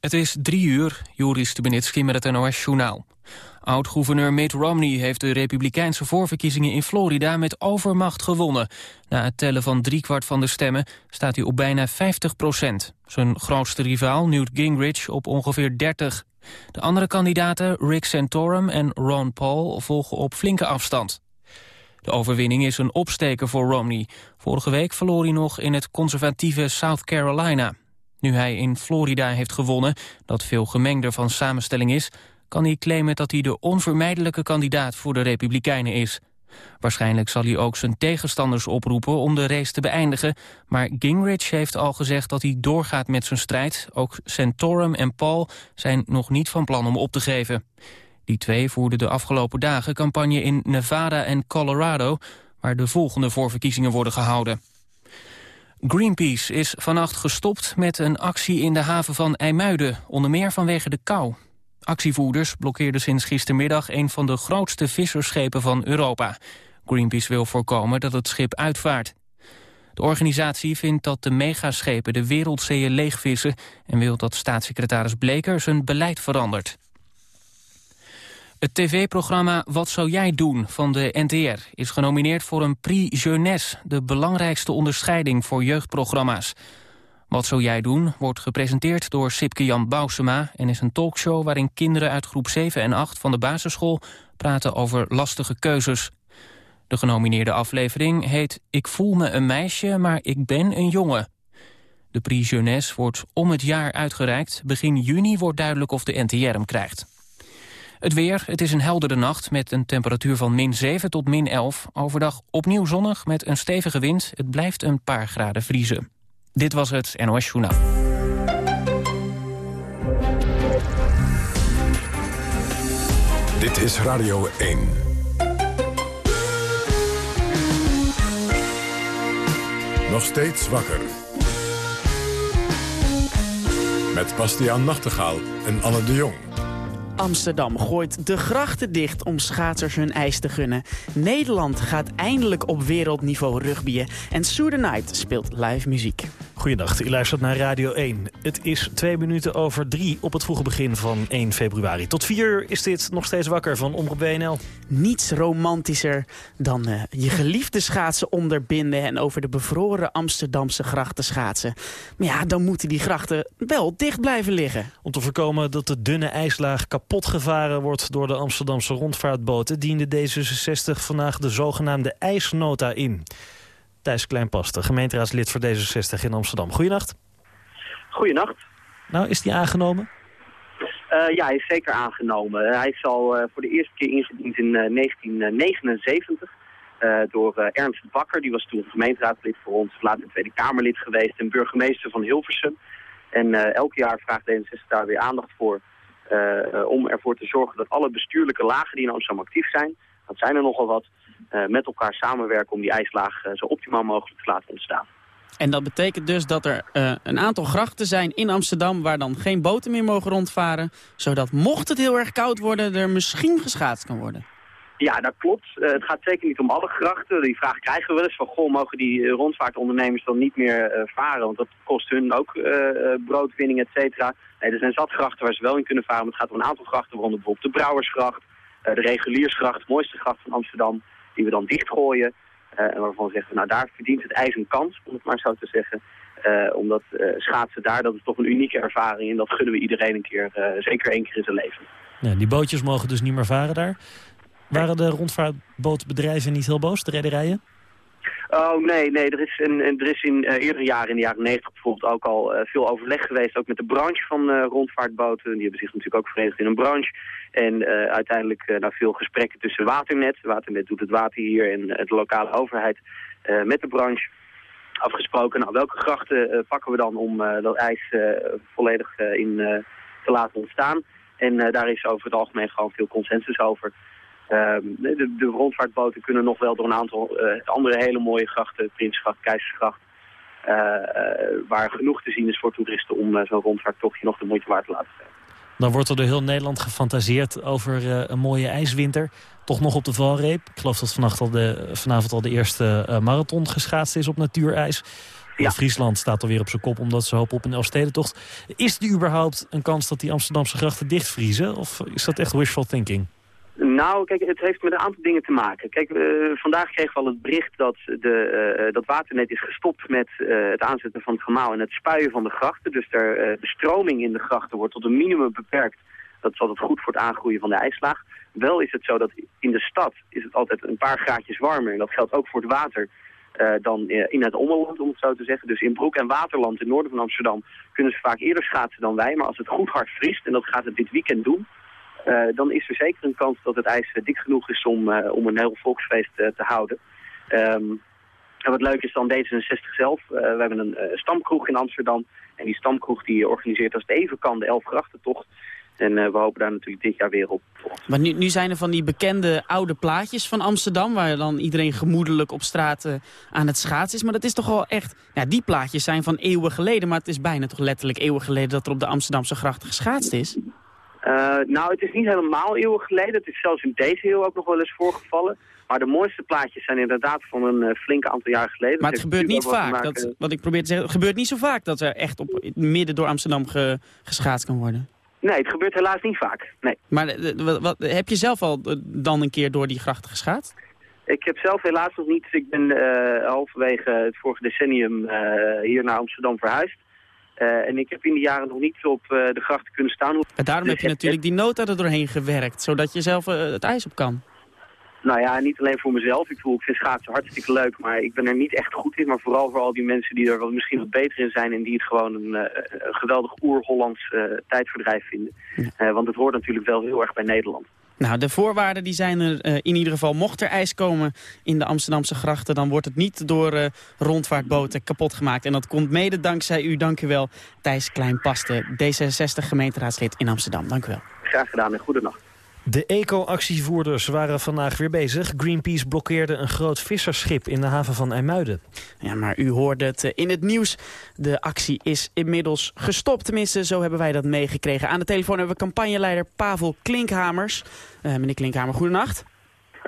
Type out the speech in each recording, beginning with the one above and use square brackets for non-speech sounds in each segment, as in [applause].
Het is drie uur, Joris Stubenitski met het NOS-journaal. Oud-gouverneur Mitt Romney heeft de republikeinse voorverkiezingen in Florida met overmacht gewonnen. Na het tellen van driekwart van de stemmen staat hij op bijna 50 procent. Zijn grootste rivaal, Newt Gingrich, op ongeveer 30. De andere kandidaten, Rick Santorum en Ron Paul, volgen op flinke afstand. De overwinning is een opsteker voor Romney. Vorige week verloor hij nog in het conservatieve South Carolina. Nu hij in Florida heeft gewonnen, dat veel gemengder van samenstelling is... kan hij claimen dat hij de onvermijdelijke kandidaat voor de Republikeinen is. Waarschijnlijk zal hij ook zijn tegenstanders oproepen om de race te beëindigen... maar Gingrich heeft al gezegd dat hij doorgaat met zijn strijd. Ook Santorum en Paul zijn nog niet van plan om op te geven. Die twee voerden de afgelopen dagen campagne in Nevada en Colorado... waar de volgende voorverkiezingen worden gehouden. Greenpeace is vannacht gestopt met een actie in de haven van IJmuiden, onder meer vanwege de kou. Actievoerders blokkeerden sinds gistermiddag een van de grootste vissersschepen van Europa. Greenpeace wil voorkomen dat het schip uitvaart. De organisatie vindt dat de megaschepen de wereldzeeën leegvissen... en wil dat staatssecretaris Bleker zijn beleid verandert. Het tv-programma Wat zou jij doen van de NTR is genomineerd voor een Prix Jeunesse, de belangrijkste onderscheiding voor jeugdprogramma's. Wat zou jij doen wordt gepresenteerd door Sipke Jan Bousema en is een talkshow waarin kinderen uit groep 7 en 8 van de basisschool praten over lastige keuzes. De genomineerde aflevering heet Ik voel me een meisje, maar ik ben een jongen. De Prix Jeunesse wordt om het jaar uitgereikt. Begin juni wordt duidelijk of de NTR hem krijgt. Het weer, het is een heldere nacht met een temperatuur van min 7 tot min 11. Overdag opnieuw zonnig met een stevige wind. Het blijft een paar graden vriezen. Dit was het NOS Journaal. Dit is Radio 1. Nog steeds wakker. Met Bastiaan Nachtegaal en Anne de Jong. Amsterdam gooit de grachten dicht om schaatsers hun ijs te gunnen. Nederland gaat eindelijk op wereldniveau rugbyen. En Soer Night speelt live muziek. Goedendag, u luistert naar Radio 1. Het is twee minuten over drie op het vroege begin van 1 februari. Tot vier is dit nog steeds wakker van Omroep WNL. Niets romantischer dan uh, je geliefde schaatsen onderbinden... en over de bevroren Amsterdamse grachten schaatsen. Maar ja, dan moeten die grachten wel dicht blijven liggen. Om te voorkomen dat de dunne ijslaag kapot gevaren wordt... door de Amsterdamse rondvaartboten... diende D66 vandaag de zogenaamde ijsnota in... Thijs Kleinpaste, gemeenteraadslid voor D66 in Amsterdam. Goedenacht. Goedenacht. Nou, is die aangenomen? Uh, ja, hij is zeker aangenomen. Hij is al uh, voor de eerste keer ingediend in uh, 1979 door Ernst Bakker. Die was toen gemeenteraadslid voor ons, later Tweede Kamerlid geweest en burgemeester van Hilversum. En elk jaar vraagt D66 daar weer aandacht voor om ervoor te zorgen dat alle bestuurlijke lagen die in Amsterdam actief zijn, dat zijn er nogal wat, uh, met elkaar samenwerken om die ijslaag zo optimaal mogelijk te laten ontstaan. En dat betekent dus dat er een aantal grachten zijn in Amsterdam... waar dan geen boten meer mogen rondvaren... zodat mocht het heel erg koud worden, er misschien geschaatst kan worden. Ja, dat klopt. het gaat zeker niet om alle grachten. Die vraag krijgen we wel eens van, goh, mogen die rondvaartondernemers dan niet meer varen? Want dat kost hun ook broodwinning, et cetera. Nee, er zijn zat grachten waar ze wel in kunnen varen. Maar het gaat om een aantal grachten, waaronder bijvoorbeeld de Brouwersgracht... de Reguliersgracht, de mooiste gracht van Amsterdam die we dan dichtgooien. En waarvan we zeggen, nou daar verdient het ijs een kans, om het maar zo te zeggen. Omdat schaatsen daar, dat is toch een unieke ervaring. En dat gunnen we iedereen een keer, zeker één keer in zijn leven. Ja, die bootjes mogen dus niet meer varen daar. Waren de rondvaartbootbedrijven niet heel boos, de rederijen? Oh nee, nee, er is, een, er is in uh, eerdere jaren, in de jaren 90 bijvoorbeeld, ook al uh, veel overleg geweest. Ook met de branche van uh, rondvaartboten. Die hebben zich natuurlijk ook verenigd in een branche. En uiteindelijk na veel gesprekken tussen Waternet. Waternet doet het water hier en de lokale overheid met de branche afgesproken. Nou, welke grachten pakken we dan om dat ijs volledig in te laten ontstaan? En daar is over het algemeen gewoon veel consensus over. Ehm, de, de, rondvaartboten kunnen nog wel door een aantal uh, andere hele mooie grachten, Prinsgracht, Keizersgracht, uh, uh, waar genoeg te zien is voor toeristen om zo'n rondvaarttochtje nog de moeite waard te laten zijn. Dan wordt er door heel Nederland gefantaseerd over een mooie ijswinter. Toch nog op de valreep. Ik geloof dat vanavond al de, vanavond al de eerste marathon geschaatst is op natuurijs. Ja. Friesland staat alweer op zijn kop omdat ze hopen op een Elfstedentocht. Is er überhaupt een kans dat die Amsterdamse grachten dichtvriezen? Of is dat echt wishful thinking? Nou, kijk, het heeft met een aantal dingen te maken. Kijk, vandaag kregen we al het bericht dat, de, uh, dat Waternet is gestopt met uh, het aanzetten van het gemaal en het spuien van de grachten. Dus de stroming in de grachten wordt tot een minimum beperkt. Dat is altijd goed voor het aangroeien van de ijslaag. Wel is het zo dat in de stad is het altijd een paar graadjes warmer. En dat geldt ook voor het water. Dan in het ommeland, om het zo te zeggen. Dus in Broek en Waterland, in het noorden van Amsterdam, kunnen ze vaak eerder schaatsen dan wij. Maar als het goed hard vriest, en dat gaat het dit weekend doen, dan is er zeker een kans dat het ijs dik genoeg is om, uh, om een heel volksfeest te houden. Um, en wat leuk is dan D66 zelf. we hebben een stamkroeg in Amsterdam. En die stamkroeg die organiseert als het even kan de Elfgrachtentocht. En uh, we hopen daar natuurlijk dit jaar weer op. Maar nu, nu zijn er van die bekende oude plaatjes van Amsterdam... waar dan iedereen gemoedelijk op straat uh, aan het schaatsen is. Maar dat is toch wel echt... Die plaatjes zijn van eeuwen geleden... maar het is bijna toch letterlijk eeuwen geleden... dat er op de Amsterdamse grachten geschaatst is? Uh, nou, het is niet helemaal eeuwen geleden. Het is zelfs in deze eeuw ook nog wel eens voorgevallen. Maar de mooiste plaatjes zijn inderdaad van een flinke aantal jaar geleden. Maar het, gebeurt niet vaak. Dat, wat ik probeer te zeggen, het gebeurt niet zo vaak... dat er echt op midden door Amsterdam ge, geschaatst kan worden. Nee, het gebeurt helaas niet vaak. Nee. Maar wat, wat, heb je zelf al dan een keer door die grachten geschaat? Ik heb zelf helaas nog niet. Ik ben uh, halverwege het vorige decennium uh, hier naar Amsterdam verhuisd. Uh, en ik heb in die jaren nog niet op de grachten kunnen staan. En daarom dus heb je natuurlijk die nota er doorheen gewerkt, zodat je zelf het ijs op kan. Nou ja, niet alleen voor mezelf. Ik, voel, ik vind schaatsen hartstikke leuk, maar ik ben er niet echt goed in. Maar vooral voor al die mensen die er wel misschien wat beter in zijn... en die het gewoon een, een geweldig oer-Hollands tijdverdrijf vinden. Want het hoort natuurlijk wel heel erg bij Nederland. Nou, de voorwaarden die zijn er in ieder geval. Mocht er ijs komen in de Amsterdamse grachten... dan wordt het niet door rondvaartboten kapot gemaakt. En dat komt mede dankzij u. Dank u wel, Thijs Kleinpaste, D66 gemeenteraadslid in Amsterdam. Dank u wel. Graag gedaan en goedenacht. De eco-actievoerders waren vandaag weer bezig. Greenpeace blokkeerde een groot visserschip in de haven van IJmuiden. Ja, maar u hoorde het eh, in het nieuws. De actie is inmiddels gestopt. Tenminste, zo hebben wij dat meegekregen. Aan de telefoon hebben we campagneleider Pavel Klinkhamers. Uh, meneer Klinkhamer, goedenacht.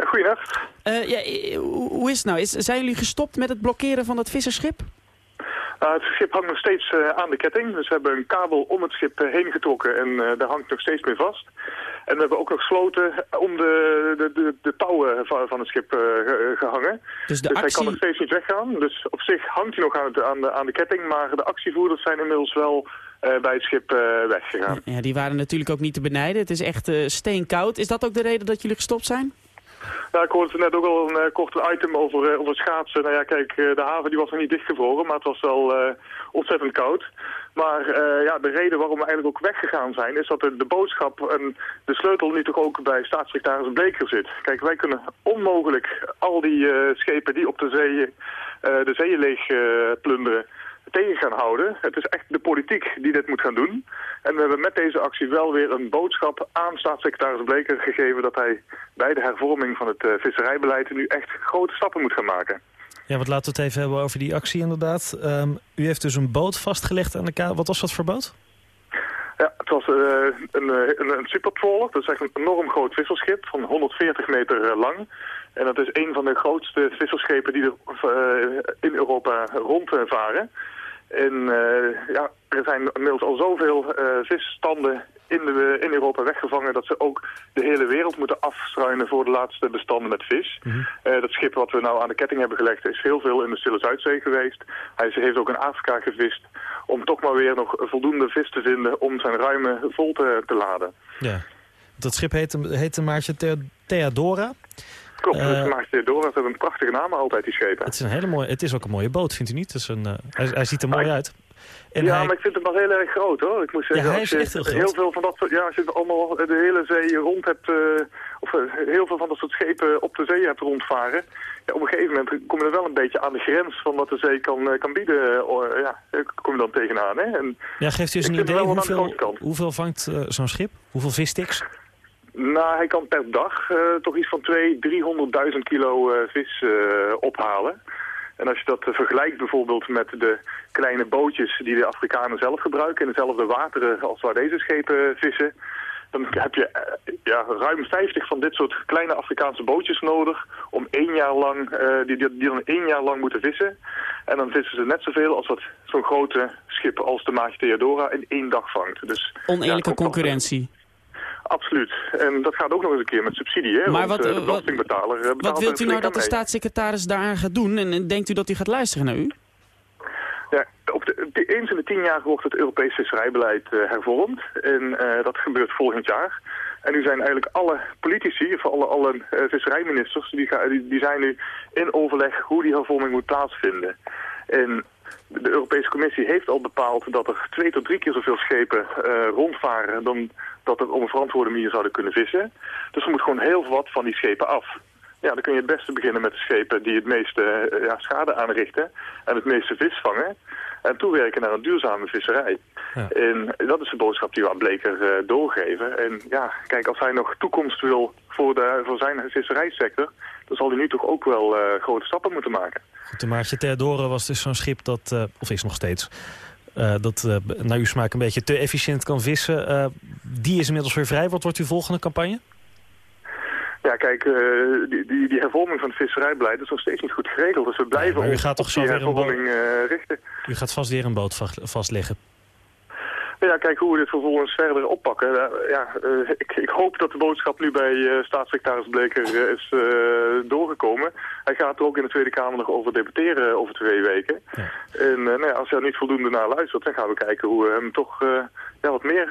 Goedenacht. Uh, ja, hoe is het nou? Is, zijn jullie gestopt met het blokkeren van dat visserschip? Uh, het schip hangt nog steeds uh, aan de ketting. Dus we hebben een kabel om het schip uh, heen getrokken en daar hangt nog steeds mee vast. En we hebben ook nog sloten om de, de, de, de touwen van, het schip gehangen. Dus, de dus actie... hij kan nog steeds niet weggaan. Dus op zich hangt hij nog aan, het, aan, de, aan de ketting, maar de actievoerders zijn inmiddels wel bij het schip weggegaan. Ja, die waren natuurlijk ook niet te benijden. Het is echt steenkoud. Is dat ook de reden dat jullie gestopt zijn? Ja, ik hoorde net ook al een uh, item over, uh, over schaatsen. Nou ja, kijk, uh, de haven die was nog niet dichtgevroren, maar het was wel ontzettend koud. Maar ja, de reden waarom we eigenlijk ook weggegaan zijn, is dat de, de boodschap en de sleutel nu toch ook bij staatssecretaris Bleker zit. Kijk, wij kunnen onmogelijk al die schepen die op de zee de zeeën leeg plunderen, tegen gaan houden. Het is echt de politiek die dit moet gaan doen. En we hebben met deze actie wel weer een boodschap aan staatssecretaris Bleker gegeven... dat hij bij de hervorming van het uh, visserijbeleid nu echt grote stappen moet gaan maken. Ja, wat laten we het even hebben over die actie inderdaad. Um, u heeft dus een boot vastgelegd aan de kade. Wat was dat voor boot? Ja, het was uh, een, een, een supertrawler. Dat is echt een enorm groot visserschip van 140 meter lang. En dat is een van de grootste visserschepen die er uh, in Europa rondvaren. En uh, ja, er zijn inmiddels al zoveel uh, visstanden in, de, in Europa weggevangen... dat ze ook de hele wereld moeten afstruinen voor de laatste bestanden met vis. Mm dat schip wat we nou aan de ketting hebben gelegd is heel veel in de Stille Zuidzee geweest. Hij heeft ook in Afrika gevist om toch maar weer nog voldoende vis te vinden... om zijn ruime vol te, te laden. Ja, dat schip heette, heette Maartje Theodora. Klopt, uh, maakt Theodora. Ze hebben een prachtige naam altijd, die schepen. Het is, een hele mooie, het is ook een mooie boot, vindt u niet? Het is een, uh, hij, hij, ziet er mooi uit. En ja, maar ik vind hem wel heel erg groot hoor. Ik moet zeggen, ja, hij is echt heel groot. Heel veel van dat soort, ja, als je allemaal de hele zee rond hebt, uh, of heel veel van dat soort schepen op de zee hebt rondvaren. Ja, op een gegeven moment kom je er wel een beetje aan de grens van wat de zee kan, kan bieden. Uh, ja, kom je dan tegenaan. Hè? En ja, geeft u eens een idee hoeveel, hoeveel vangt zo'n schip? Hoeveel vissticks? Nou, hij kan per dag uh, toch iets van 200.000, 300.000 kilo uh, vis uh, ophalen. En als je dat vergelijkt bijvoorbeeld met de kleine bootjes die de Afrikanen zelf gebruiken... in dezelfde wateren als waar deze schepen vissen... dan heb je eh, ja, ruim 50 van dit soort kleine Afrikaanse bootjes nodig om één jaar lang, die, die, die dan één jaar lang moeten vissen. En dan vissen ze net zoveel als wat zo'n grote schip als de Maagd Theodora in één dag vangt. Dus, Oneerlijke concurrentie. Absoluut. En dat gaat ook nog eens een keer met subsidie. Hè? Maar wat, de belastingbetaler wat, wat wilt u nou dat de staatssecretaris daaraan gaat doen? En denkt u dat hij gaat luisteren naar u? Ja, op de, eens in de tien jaar wordt het Europees visserijbeleid uh, hervormd. En uh, dat gebeurt volgend jaar. En nu zijn eigenlijk alle politici, of alle, alle uh, visserijministers, die, die, die zijn nu in overleg hoe die hervorming moet plaatsvinden. En de Europese Commissie heeft al bepaald dat er twee tot drie keer zoveel schepen rondvaren dan dat er op een verantwoorde manier zouden kunnen vissen. Dus er moet gewoon heel wat van die schepen af. Ja, dan kun je het beste beginnen met de schepen die het meeste ja, schade aanrichten en het meeste vis vangen. En toewerken naar een duurzame visserij. Ja. En dat is de boodschap die we aan Bleker uh, doorgeven. En ja, kijk, als hij nog toekomst wil voor, de, voor zijn visserijsector... dan zal hij nu toch ook wel uh, grote stappen moeten maken. Goed, de Maartje Ter was dus zo'n schip dat, uh, of is nog steeds... dat naar uw smaak een beetje te efficiënt kan vissen. die is inmiddels weer vrij. Wat wordt uw volgende campagne? Ja, kijk, die, die, die, hervorming van het visserijbeleid is nog steeds niet goed geregeld. Dus we blijven u gaat toch zo weer een boot, richten. U gaat vast weer een boot vastleggen. Ja, kijk hoe we dit vervolgens verder oppakken. ja, uh, ik, ik, hoop dat de boodschap nu bij uh, staatssecretaris Bleker uh, is doorgekomen. Hij gaat er ook in de Tweede Kamer nog over debatteren over twee weken. Ja. En nou ja, als hij er niet voldoende naar luistert, dan gaan we kijken hoe we hem toch ja, wat meer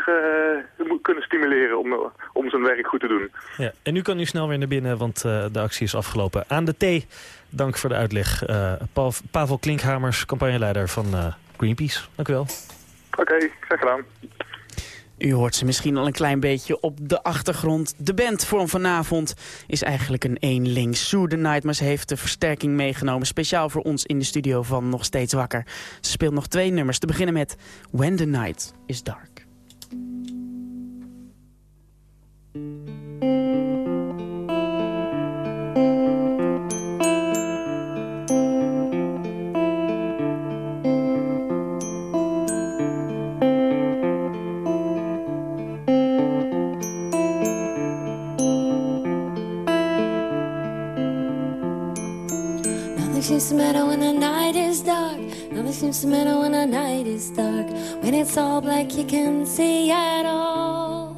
kunnen stimuleren om, om zijn werk goed te doen. Ja, en nu kan u snel weer naar binnen, want de actie is afgelopen. Aan de thee, dank voor de uitleg. Pavel Klinkhamers, campagneleider van Greenpeace. Dank u wel. Oké, okay, graag gedaan. U hoort ze misschien al een klein beetje op de achtergrond. De band van vanavond is eigenlijk een. Sue the Night, maar ze heeft de versterking meegenomen. Speciaal voor ons in de studio van Nog Steeds Wakker. Ze speelt nog twee nummers. Te beginnen met When the Night is Dark. Seems to matter when the night is dark. Nothing seems to matter when the night is dark. When it's all black, you can't see at all.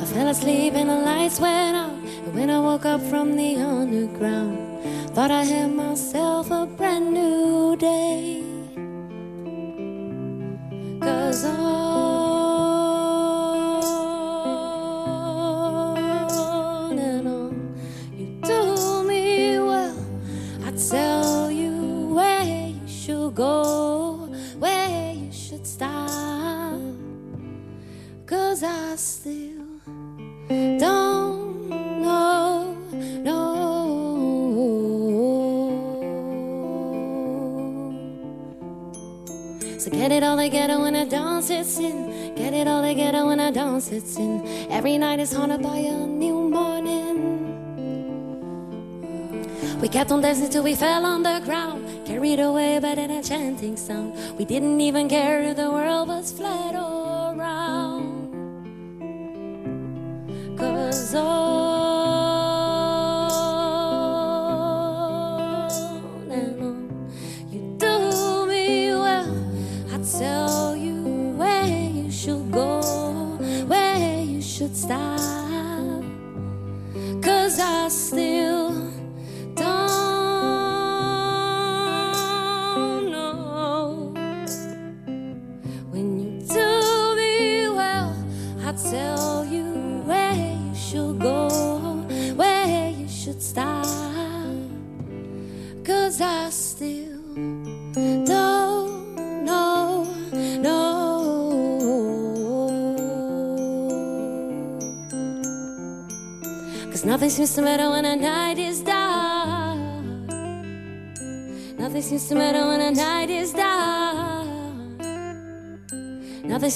I fell asleep and the lights went out. And when I woke up from the underground, thought I had myself a brand new day. Cause all still don't know, no. So get it all together when I dance it's in. Get it all together when I dance it's in. Every night is haunted by a new morning. We kept on dancing till we fell on the ground. Carried away by that enchanting sound. We didn't even care if the world was flat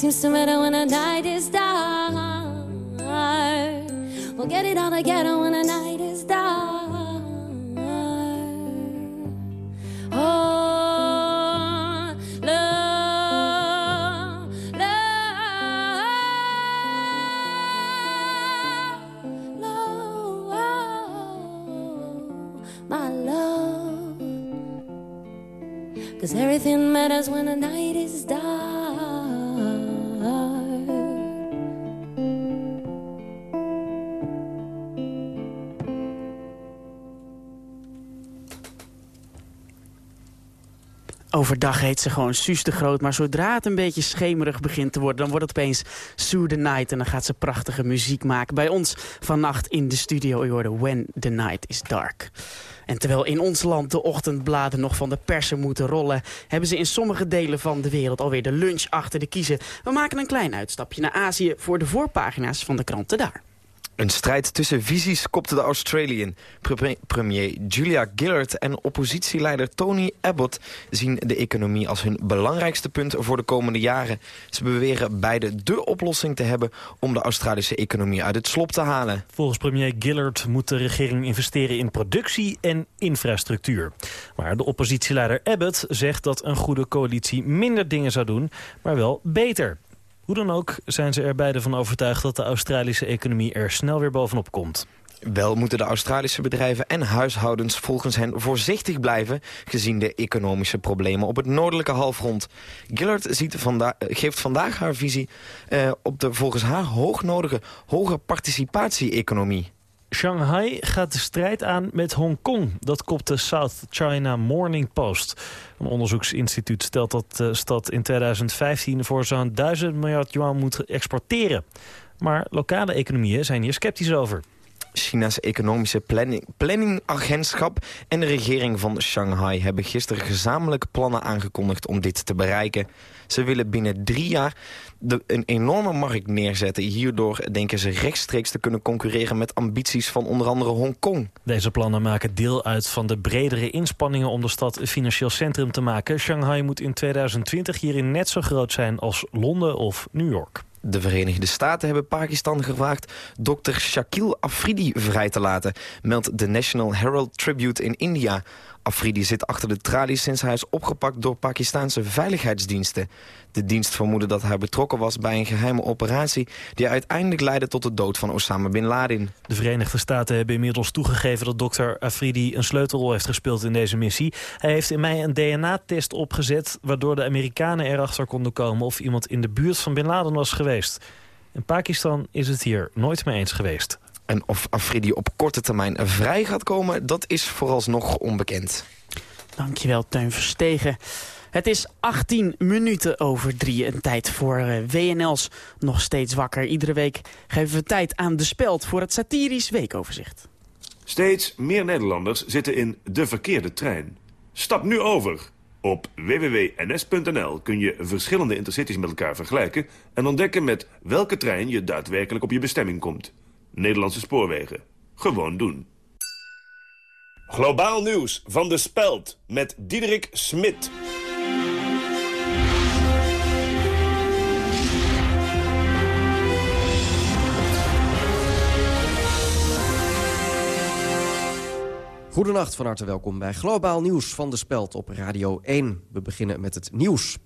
seems to matter when the night is dark. We'll get it all together when the night Overdag heet ze gewoon Suus de Groot. Maar zodra het een beetje schemerig begint te worden... dan wordt het opeens Sue the Night. En dan gaat ze prachtige muziek maken. Bij ons vannacht in de studio. Je hoorde When the Night is Dark. En terwijl in ons land de ochtendbladen nog van de persen moeten rollen... hebben ze in sommige delen van de wereld alweer de lunch achter de kiezen. We maken een klein uitstapje naar Azië voor de voorpagina's van de kranten daar. Een strijd tussen visies kopte de Australian. Pre- Premier Julia Gillard en oppositieleider Tony Abbott zien de economie als hun belangrijkste punt voor de komende jaren. Ze beweren beide de oplossing te hebben om de Australische economie uit het slop te halen. Volgens premier Gillard moet de regering investeren in productie en infrastructuur. Maar de oppositieleider Abbott zegt dat een goede coalitie minder dingen zou doen, maar wel beter. Hoe dan ook zijn ze er beide van overtuigd dat de Australische economie er snel weer bovenop komt. Wel moeten de Australische bedrijven en huishoudens volgens hen voorzichtig blijven... gezien de economische problemen op het noordelijke halfrond. Gillard ziet vanda geeft vandaag haar visie eh, op de volgens haar hoognodige hoge participatie-economie. Shanghai gaat de strijd aan met Hongkong. Dat kopt de South China Morning Post. Een onderzoeksinstituut stelt dat de stad in 2015 voor zo'n 1000 miljard yuan moet exporteren. Maar lokale economieën zijn hier sceptisch over. China's economische planning, planningagentschap en de regering van Shanghai hebben gisteren gezamenlijk plannen aangekondigd om dit te bereiken. Ze willen binnen drie jaar de, een enorme markt neerzetten. Hierdoor denken ze rechtstreeks te kunnen concurreren met ambities van onder andere Hongkong. Deze plannen maken deel uit van de bredere inspanningen om de stad een financieel centrum te maken. Shanghai moet in 2020 hierin net zo groot zijn als Londen of New York. De Verenigde Staten hebben Pakistan gevraagd dokter Shakil Afridi vrij te laten, meldt de National Herald Tribute in India. Afridi zit achter de tralies sinds hij is opgepakt door Pakistanse veiligheidsdiensten. De dienst vermoedde dat hij betrokken was bij een geheime operatie... die uiteindelijk leidde tot de dood van Osama Bin Laden. De Verenigde Staten hebben inmiddels toegegeven dat dokter Afridi een sleutelrol heeft gespeeld in deze missie. Hij heeft in mei een DNA-test opgezet... waardoor de Amerikanen erachter konden komen of iemand in de buurt van Bin Laden was geweest. In Pakistan is het hier nooit mee eens geweest. En of Afridi op korte termijn vrij gaat komen, dat is vooralsnog onbekend. Dankjewel, Teun Verstegen. Het is 18 minuten over drie. Een tijd voor uh, WNL's nog steeds wakker. Iedere week geven we tijd aan De Speld voor het satirisch weekoverzicht. Steeds meer Nederlanders zitten in de verkeerde trein. Stap nu over. Op www.ns.nl kun je verschillende intercities met elkaar vergelijken... en ontdekken met welke trein je daadwerkelijk op je bestemming komt. Nederlandse spoorwegen. Gewoon doen. Globaal nieuws van de Speld met Diederik Smit. Goedenacht, van harte welkom bij Globaal Nieuws van de Speld op Radio 1. We beginnen met het nieuws.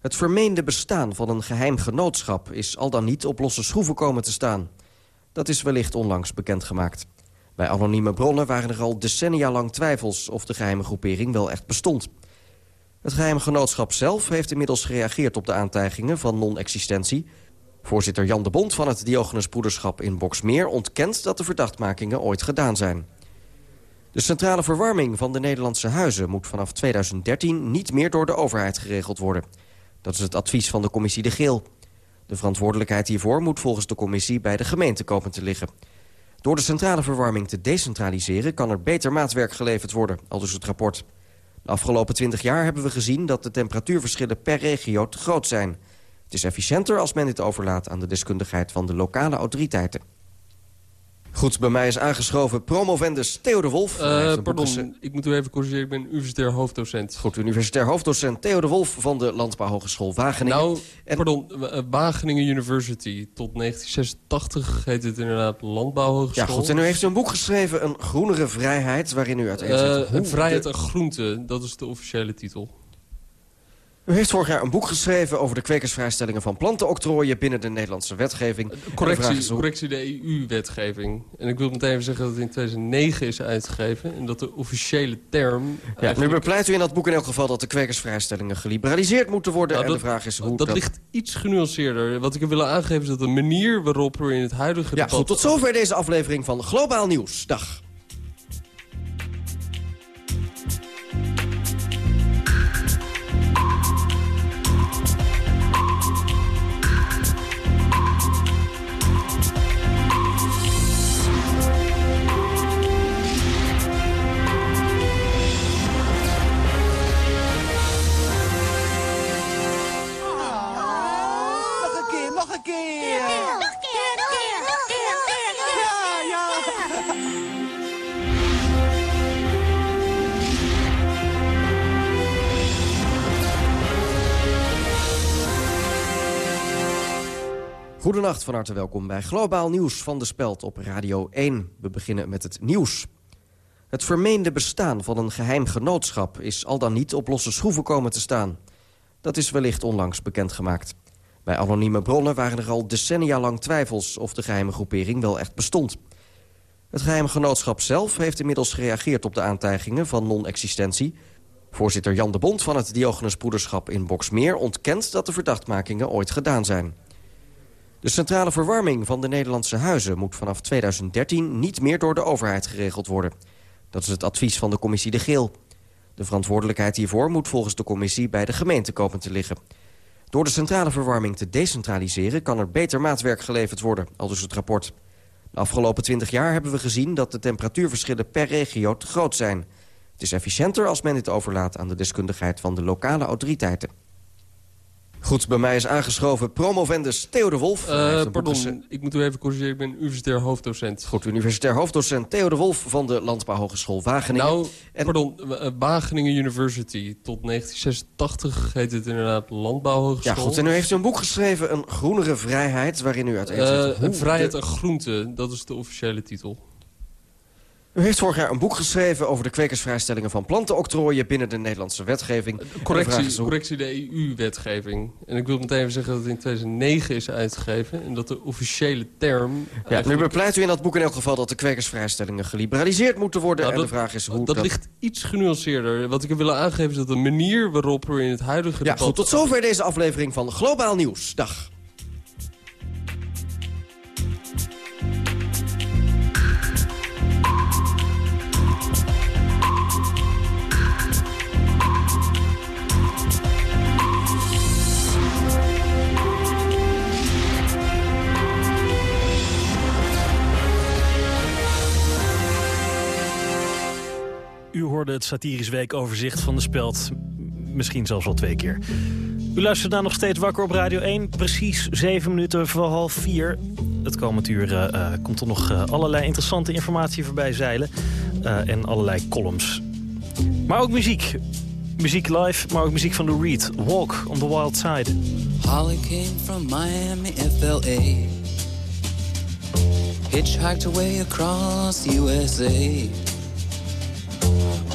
Het vermeende bestaan van een geheim genootschap is al dan niet op losse schroeven komen te staan. Dat is wellicht onlangs bekendgemaakt. Bij anonieme bronnen waren er al decennia lang twijfels of de geheime groepering wel echt bestond. Het geheime genootschap zelf heeft inmiddels gereageerd op de aantijgingen van non-existentie. Voorzitter Jan de Bond van het Diogenesbroederschap in Boksmeer ontkent dat de verdachtmakingen ooit gedaan zijn. De centrale verwarming van de Nederlandse huizen moet vanaf 2013 niet meer door de overheid geregeld worden. Dat is het advies van de commissie De Geel. De verantwoordelijkheid hiervoor moet volgens de commissie bij de gemeente komen te liggen. Door de centrale verwarming te decentraliseren kan er beter maatwerk geleverd worden, aldus het rapport. De afgelopen 20 jaar hebben we gezien dat de temperatuurverschillen per regio te groot zijn. Het is efficiënter als men dit overlaat aan de deskundigheid van de lokale autoriteiten. Goed, bij mij is aangeschoven promovendus Theo de Wolf. Uh, pardon, ik moet u even corrigeren. Ik ben universitair hoofddocent. Goed, universitair hoofddocent Theo de Wolf van de Landbouwhogeschool Wageningen. Nou, en... pardon, Wageningen University. Tot 1986 heet het inderdaad Landbouwhogeschool. Ja, goed. En u heeft een boek geschreven, Een groenere vrijheid... waarin u uiteenzet... Uh, een vrijheid en groente, dat is de officiële titel. U heeft vorig jaar een boek geschreven over de kwekersvrijstellingen van plantenoctrooien binnen de Nederlandse wetgeving. En vraag Correctie, hoe- correctie de EU-wetgeving. En ik wil meteen even zeggen dat het in 2009 is uitgegeven... en dat de officiële term... Ja, nu bepleit u in dat boek in elk geval dat de kwekersvrijstellingen geliberaliseerd moeten worden. Nou, en de vraag is hoe dat, ligt iets genuanceerder. Wat ik heb willen aangeven is dat de manier waarop er in het huidige Ja, debat... goed, tot zover deze aflevering van Globaal Nieuws. Dag. Keer, nog. Goedenacht, van harte welkom bij Globaal Nieuws van de Speld op Radio 1. We beginnen met het nieuws. Het vermeende bestaan van een geheim genootschap... is al dan niet op losse schroeven komen te staan. Dat is wellicht onlangs bekendgemaakt. Bij anonieme bronnen waren er al decennia lang twijfels... of de geheime groepering wel echt bestond. Het geheime genootschap zelf heeft inmiddels gereageerd op de aantijgingen van non-existentie. Voorzitter Jan de Bond van het Diogenesbroederschap in Boksmeer... ontkent dat de verdachtmakingen ooit gedaan zijn. De centrale verwarming van de Nederlandse huizen... moet vanaf 2013 niet meer door de overheid geregeld worden. Dat is het advies van de commissie De Geel. De verantwoordelijkheid hiervoor moet volgens de commissie... bij de gemeente komen te liggen. Door de centrale verwarming te decentraliseren... kan er beter maatwerk geleverd worden, aldus het rapport. De afgelopen 20 jaar hebben we gezien dat de temperatuurverschillen per regio te groot zijn. Het is efficiënter als men dit overlaat aan de deskundigheid van de lokale autoriteiten. Goed, bij mij is aangeschoven promovendus Theo de Wolf. Eh, pardon, ik moet u even corrigeren. Ik ben universitair hoofddocent. Goed, universitair hoofddocent Theo de Wolf van de Landbouwhogeschool Wageningen. Nou, pardon, eh, Wageningen University. Tot 1986 heet het inderdaad Landbouwhogeschool. ja, goed, en u heeft een boek geschreven, Een groenere vrijheid... waarin u uiteenzet Eh, hoe een vrijheid de- en groente, dat is de officiële titel. U heeft vorig jaar een boek geschreven over de kwekersvrijstellingen van plantenoctrooien binnen de Nederlandse wetgeving. Vraag Correctie, hoe- correctie de EU-wetgeving. En ik wil meteen even zeggen dat het in 2009 is uitgegeven... en dat de officiële term... Ja, nu bepleit u in dat boek in elk geval dat de kwekersvrijstellingen geliberaliseerd moeten worden. Nou, en dat- de vraag is hoe dat, ligt iets genuanceerder. Wat ik heb willen aangeven is dat de manier waarop er in het huidige Ja, debat... goed, tot zover deze aflevering van Globaal Nieuws. Dag. Hoorde het satirisch weekoverzicht van de Speld. Misschien zelfs wel twee keer. U luistert daar nog steeds wakker op Radio 1. Precies zeven minuten voor half vier. Het komend uur eh, eh, komt er nog eh, allerlei interessante informatie voorbij zeilen. En allerlei columns. Maar ook muziek. Muziek live, maar ook muziek van Lou Reed. Walk on the Wild Side. Holly came from Miami, FLA. Hitchhiked her way across the USA.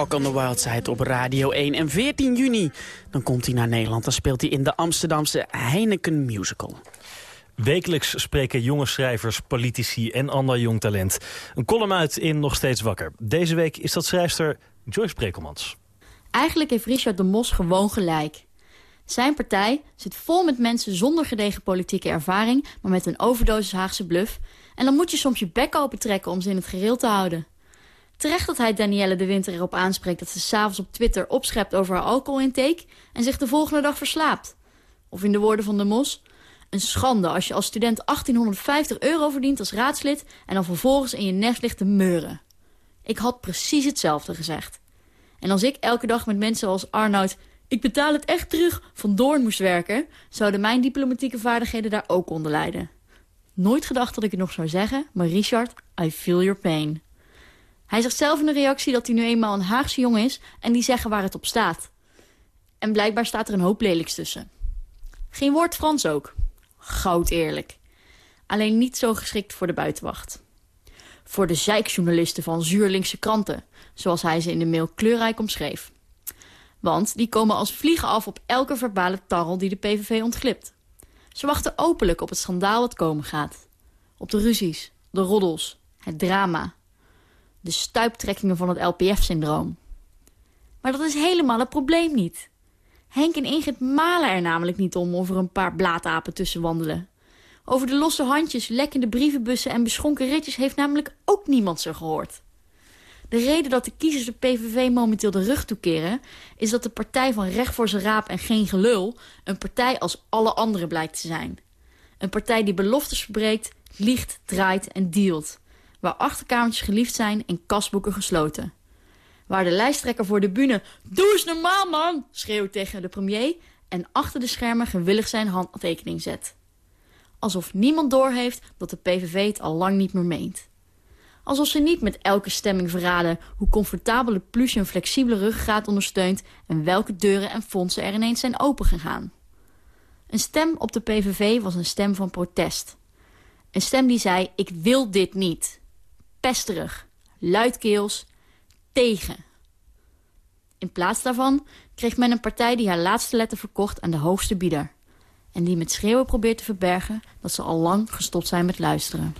Walk on the Wild Side op Radio 1. En 14 juni, dan komt hij naar Nederland. Dan speelt hij in de Amsterdamse Heineken Musical. Wekelijks spreken jonge schrijvers, politici en ander jong talent. Een column uit in Nog Steeds Wakker. Deze week is dat schrijfster Joyce Brekelmans. Eigenlijk heeft Richard de Mos gewoon gelijk. Zijn partij zit vol met mensen zonder gedegen politieke ervaring... maar met een overdosis Haagse bluff. En dan moet je soms je bek open trekken om ze in het gereel te houden. Terecht dat hij Danielle de Winter erop aanspreekt... dat ze s'avonds op Twitter opschept over haar alcoholintake... en zich de volgende dag verslaapt. Of in de woorden van de Mos... Een schande als je als student 1850 euro verdient als raadslid... en dan vervolgens in je nest ligt te meuren. Ik had precies hetzelfde gezegd. En als ik elke dag met mensen als Arnoud... ik betaal het echt terug, van Doorn moest werken... zouden mijn diplomatieke vaardigheden daar ook onder lijden. Nooit gedacht dat ik het nog zou zeggen, maar Richard, I feel your pain. Hij zegt zelf in een reactie dat hij nu eenmaal een Haagse jongen is... en die zeggen waar het op staat. En blijkbaar staat er een hoop lelijks tussen. Geen woord Frans ook. Goud eerlijk. Alleen niet zo geschikt voor de buitenwacht. Voor de zeikjournalisten van zuurlinkse kranten... zoals hij ze in de mail kleurrijk omschreef. Want die komen als vliegen af op elke verbale tarrel die de PVV ontglipt. Ze wachten openlijk op het schandaal dat komen gaat. Op de ruzies, de roddels, het drama. De stuiptrekkingen van het LPF-syndroom. Maar dat is helemaal het probleem niet. Henk en Ingrid malen er namelijk niet om of er een paar blaatapen tussen wandelen. Over de losse handjes, lekkende brievenbussen en beschonken ritjes heeft namelijk ook niemand zo gehoord. De reden dat de kiezers de PVV momenteel de rug toekeren... is dat de partij van recht voor zijn raap en geen gelul... een partij als alle anderen blijkt te zijn. Een partij die beloftes verbreekt, liegt, draait en dealt. Waar achterkamertjes geliefd zijn en kasboeken gesloten. Waar de lijsttrekker voor de bühne... Doe eens normaal, man! schreeuwt tegen de premier... en achter de schermen gewillig zijn handtekening zet. Alsof niemand doorheeft dat de PVV het al lang niet meer meent. Alsof ze niet met elke stemming verraden... hoe comfortabele pluche een flexibele ruggengraat ondersteunt... en welke deuren en fondsen er ineens zijn opengegaan. Een stem op de PVV was een stem van protest. Een stem die zei, ik wil dit niet. Pesterig, luidkeels, tegen. In plaats daarvan kreeg men een partij die haar laatste letter verkocht aan de hoogste bieder. En die met schreeuwen probeert te verbergen dat ze al lang gestopt zijn met luisteren.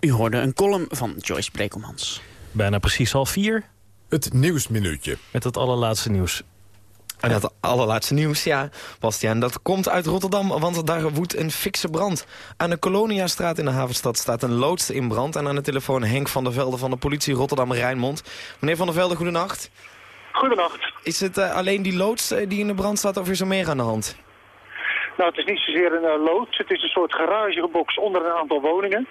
U hoorde een column van Joyce Brekelmans. Bijna precies half vier. Het Nieuwsminuutje. Met het allerlaatste nieuws. En dat allerlaatste nieuws, ja, Bastiaan, dat komt uit Rotterdam, want daar woedt een fikse brand. Aan de Coloniastraat in de havenstad staat een loods in brand... en aan de telefoon Henk van der Velde van de politie Rotterdam-Rijnmond. Meneer van der Velde, goedenacht. Goedenacht. Is het uh, alleen die loods uh, die in de brand staat of is er meer aan de hand? Nou, het is niet zozeer een uh, loods. Het is een soort garagebox onder een aantal woningen.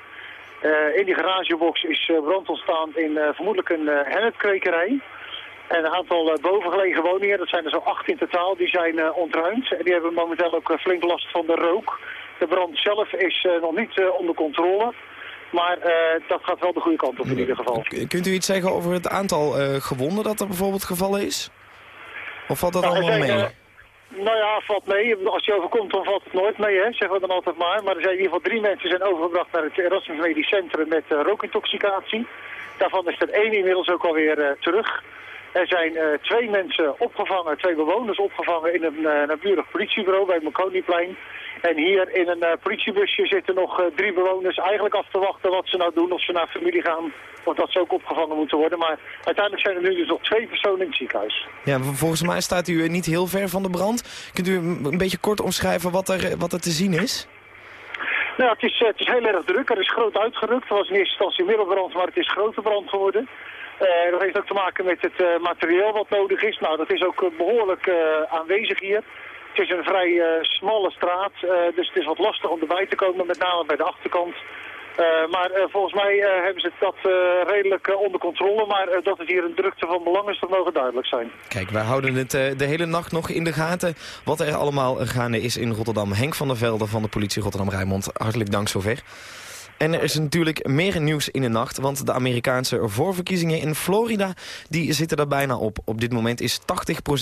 in die garagebox is brand ontstaan in vermoedelijk een hennepkwekerij. En een aantal uh, bovengelegen woningen, dat zijn er zo acht in totaal, die zijn uh, ontruimd. En die hebben momenteel ook uh, flink last van de rook. De brand zelf is nog niet onder controle. Maar dat gaat wel de goede kant op in ieder geval. Kunt u iets zeggen over het aantal gewonden dat er bijvoorbeeld gevallen is? Of valt dat nou, allemaal zijn, mee? nou ja, valt mee. Als je overkomt, dan valt het nooit mee, hè? zeggen we dan altijd maar. Maar er zijn in ieder geval drie mensen zijn overgebracht naar het Erasmus Medisch Centrum met rookintoxicatie. Daarvan is er één inmiddels ook alweer terug. Er zijn uh, twee mensen opgevangen, twee bewoners opgevangen in een uh, naburig politiebureau bij het Marconiplein. En hier in een uh, politiebusje zitten nog drie bewoners eigenlijk af te wachten wat ze nou doen. Of ze naar familie gaan of dat ze ook opgevangen moeten worden. Maar uiteindelijk zijn er nu dus nog twee personen in het ziekenhuis. Ja, volgens mij staat u niet heel ver van de brand. Kunt u een beetje kort omschrijven wat er, wat er te zien is? Nou, het is, het is heel erg druk. Er is groot uitgerukt. Het was in eerste instantie middelbrand, maar het is grote brand geworden. Uh, dat heeft ook te maken met het uh, materieel wat nodig is. Nou, dat is ook uh, behoorlijk aanwezig hier. Het is een vrij smalle straat, dus het is wat lastig om erbij te komen, met name bij de achterkant. maar volgens mij hebben ze dat redelijk onder controle. Maar dat het hier een drukte van belang is, dat mogen duidelijk zijn. Kijk, wij houden het de hele nacht nog in de gaten. Wat er allemaal gaande is in Rotterdam. Henk van der Velde van de politie Rotterdam-Rijnmond. Hartelijk dank zover. En er is natuurlijk meer nieuws in de nacht, want de Amerikaanse voorverkiezingen in Florida, die zitten er bijna op. Op dit moment is 80%